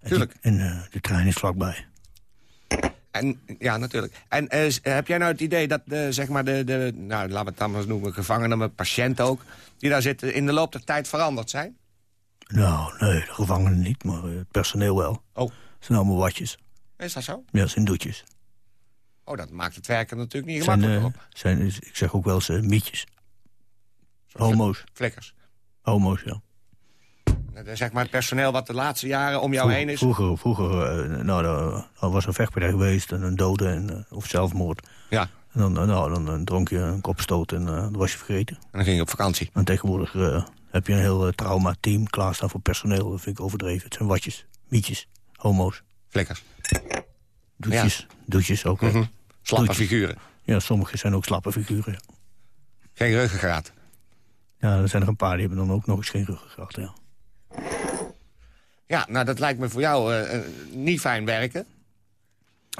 En, Tuurlijk. die- en eh, de trein is vlakbij. En, ja, natuurlijk. En heb jij nou het idee dat de, zeg maar de, de nou, laten we het dan maar eens noemen, gevangenen, maar patiënten ook, die daar zitten, in de loop der tijd veranderd zijn? Nou, nee, de gevangenen niet, maar het personeel wel. Oh. Het zijn allemaal watjes. Is dat zo? Ja, het zijn doetjes. Oh, dat maakt het werken natuurlijk niet Het zijn, eh, op. zijn, ik zeg ook wel eens eh, mietjes. Homo's. Flikkers. Homo's, ja. Eh, Zeg maar het personeel wat de laatste jaren om jou heen is. Vroeger, vroeger eh, nou, er, was een vechtpartij geweest, en een dode en, eh, of zelfmoord. Ja. En dan, eh, nou, dan, eh, dronk je een kopstoot en eh dan was je vergeten. En dan ging je op vakantie. En tegenwoordig eh, heb je een heel eh, trauma-team klaarstaan voor personeel. Dat vind ik overdreven. Het zijn watjes, mietjes, homo's. Flikkers. Doetjes, doetjes ook. Mhm. Slappe figuren. Ja, sommige zijn ook slappe figuren. ja. Geen ruggengraat. Ja, er zijn er een paar die hebben dan ook nog eens geen ruggengraat. Ja. Ja, nou dat lijkt me voor jou eh, eh, niet fijn werken.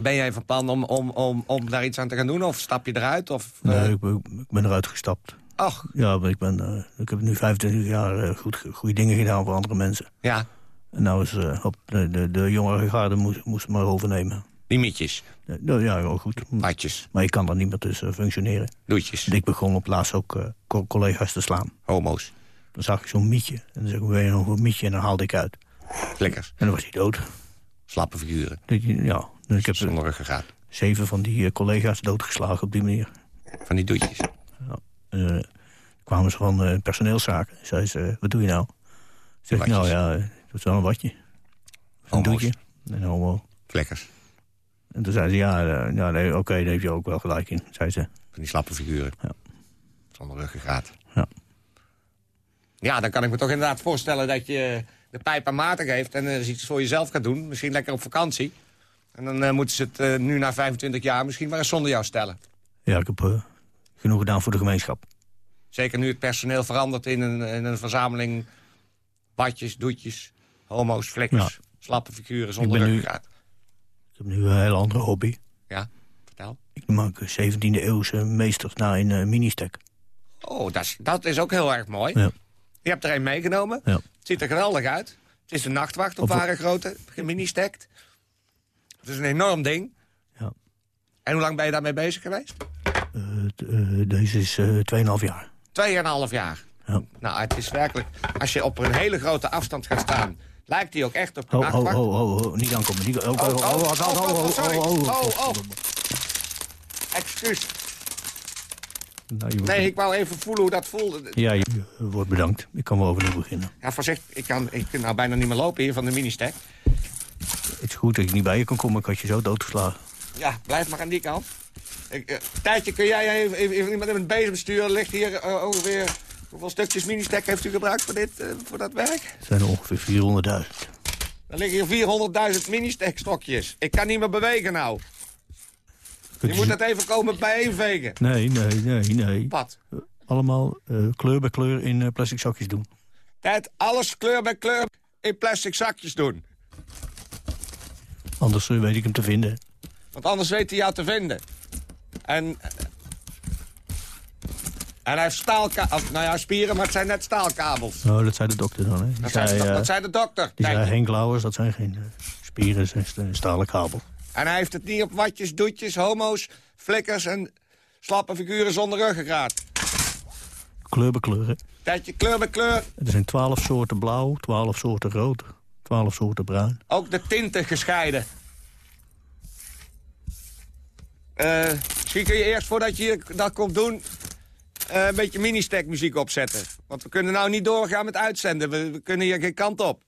Ben jij van plan om, om, om, om daar iets aan te gaan doen? Of stap je eruit? Of, eh, Nee, ik, ben, ik ben eruit gestapt. Ach. Ja, maar ik, ben, ik heb nu 25 jaar goed, goede dingen gedaan voor andere mensen. Ja. En nou is op de, de, de jongere garde moest, moest maar overnemen. Die mietjes. Ja, nou, ja, wel goed. Watjes. Maar ik kan er niet meer tussen functioneren. Doetjes. Ik begon op laatst ook eh, co- collega's te slaan. Homo's. Dan zag ik zo'n mietje. En dan zeg ik, wil je nog een mietje? En dan haalde ik uit. Lekkers. En dan was hij dood. Slappe figuren. Je- Ja, dus ik heb Zonder ruggengraat. zeven van die eh, collega's doodgeslagen op die manier. Van die doetjes. Ja. Eh, kwamen ze van eh, personeelszaken. Zei ze, wat doe je nou? Zeg ik, nou ja, eh, dat is wel een watje. Een doetje. En homo. Vlekkers. En toen zei ze, ja, eh, ja nee, oké, daar heb je ook wel gelijk in, zei ze. Van die slappe figuren. Ja. Zonder ruggengraat. Ja. Ja, dan kan ik me toch inderdaad voorstellen dat je de pijp aan Maarten geeft... en eh, iets voor jezelf gaat doen. Misschien lekker op vakantie. En dan eh, moeten ze het eh, nu na 25 jaar misschien maar eens zonder jou stellen. Ja, ik heb eh, genoeg gedaan voor de gemeenschap. Zeker nu het personeel verandert in een, in een verzameling... badjes, doetjes, homo's, flikkers, slappe figuren zonder ruggengraat. Heb nu een hele andere hobby. Ja, vertel. Ik maak 17e eeuwse meesters na in eh mini-stack. Oh, dat is, dat is ook heel erg mooi. Ja. Je hebt er een meegenomen. Ja. Het ziet er geweldig uit. Het is een nachtwacht op ware grootte. Gemini-stackt. Het is een enorm ding. Ja. En hoe lang ben je daarmee bezig geweest? Eh, deze is eh 2,5 jaar. Tweeënhalf jaar. Ja. Nou, het is werkelijk... Als je op een hele grote afstand gaat staan... lijkt die ook echt op een Ho, ho, nachtwacht. ho, ho, ho, niet aankomen. Niet, oh, oh, Oh, oh, oh, oh, oh, oh, oh, oh, oh, oh, Oh. Excuus. Nou, Nee, ik wou even voelen hoe dat voelde. Ja, je wordt bedankt. Ik kan wel overnieuw beginnen. Ja, voorzichtig. Ik kan, ik kan nou bijna niet meer lopen hier van de mini-stack. Het is goed dat ik niet bij je kan komen. Ik had je zo doodgeslagen. Ja, blijf maar aan die kant. Ik, eh, tijdje, kun jij even, even, even iemand met een bezem sturen? Ligt hier eh, ongeveer... Hoeveel stukjes mini-stack heeft u gebruikt voor, dit, eh, voor dat werk? Het zijn er ongeveer 400.000. Er liggen hier 400.000 mini-stack stokjes. Ik kan niet meer bewegen nou. Je moet dat even komen bijeenvegen. Nee, nee, nee, nee. Wat? Allemaal eh, kleur bij kleur in eh, plastic zakjes doen. Tijd alles kleur bij kleur in plastic zakjes doen. Anders eh, weet ik hem te vinden. Want anders weet hij jou te vinden. En... En hij heeft staalkabels. Nou ja, spieren, maar het zijn net staalkabels. Nou, dat zei de dokter dan. Hè. Die Dat zei, de, eh, dat zei de dokter. die zei. Henk Lauwers, dat zijn geen eh, spieren, dat zijn st- stalen kabel. En hij heeft het niet op watjes, doetjes, homo's, flikkers en slappe figuren zonder ruggengraat. Kleur bij kleur. hè. Tijdje kleur bij kleur, Er zijn 12 soorten blauw, 12 soorten rood, 12 soorten bruin. ook de tinten gescheiden. Eh, misschien kun je eerst, voordat je hier dat komt doen... eh, een beetje mini-stack muziek opzetten. Want we kunnen nou niet doorgaan met uitzenden. We, we kunnen hier geen kant op.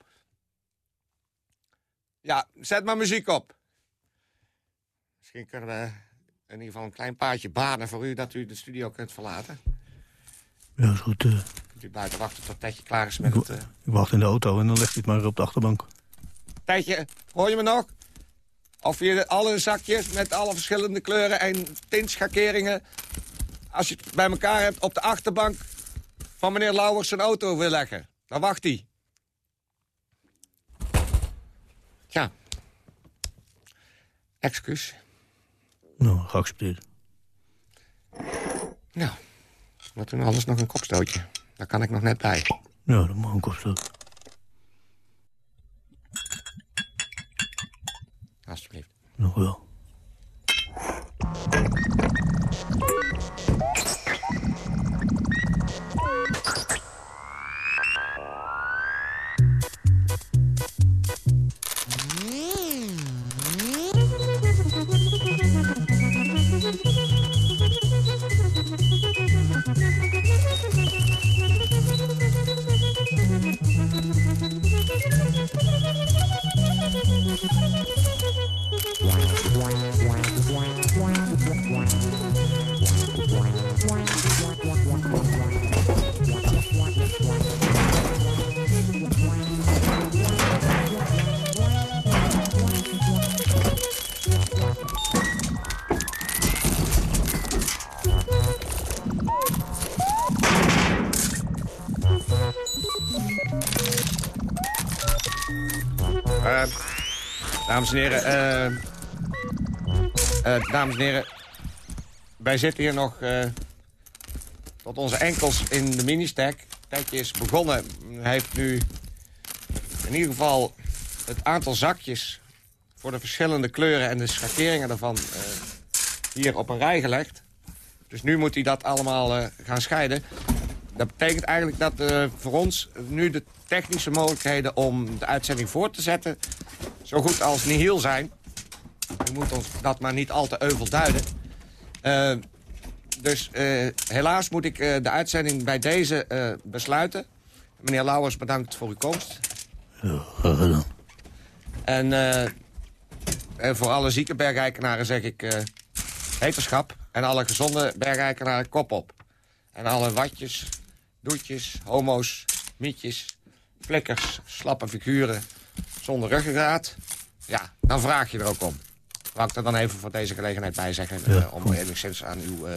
Ja, zet maar muziek op. Misschien kunnen we in ieder geval een klein paardje banen voor u... dat u de studio kunt verlaten. Ja, is goed. eh, Kunt u buiten wachten tot Tetje klaar is met ik, het... eh, ik wacht in de auto en dan leg ik het maar op de achterbank. Tijdje, hoor je me nog? Of je alle zakjes met alle verschillende kleuren en tintschakeringen... als je het bij elkaar hebt op de achterbank van meneer Lauwers zijn auto wil leggen. Dan wacht hij. Ja. Excuus. Nou, geaccepteerd. Nou, wat doen alles nog een kopstootje. Daar kan ik nog net bij. Ja, dat mag op zo. Alsjeblieft. Nog wel. Dames en heren, eh, eh, dames en heren, wij zitten hier nog eh, tot onze enkels in de mini-stack. Tijdje is begonnen. Hij heeft nu in ieder geval het aantal zakjes voor de verschillende kleuren en de schakeringen daarvan hier op een rij gelegd. Dus nu moet hij dat allemaal gaan scheiden. Dat betekent eigenlijk dat uh, voor ons nu de technische mogelijkheden om de uitzending voor te zetten... zo goed als nihil zijn. We moeten ons dat maar niet al te euvel duiden. Uh, dus uh, helaas moet ik de uitzending bij deze besluiten. Meneer Lauwers, bedankt voor uw komst. Ja, graag gedaan. En, en voor alle zieke bergeikenaren zeg ik heterschap. En alle gezonde bergeikenaren kop op. En alle watjes, doetjes, homo's, mietjes, flikkers, slappe figuren zonder ruggengraat. Ja, dan vraag je er ook om. Wou ik er dan even voor deze gelegenheid bij zeggen... Ja, uh, om enigszins aan uw uh,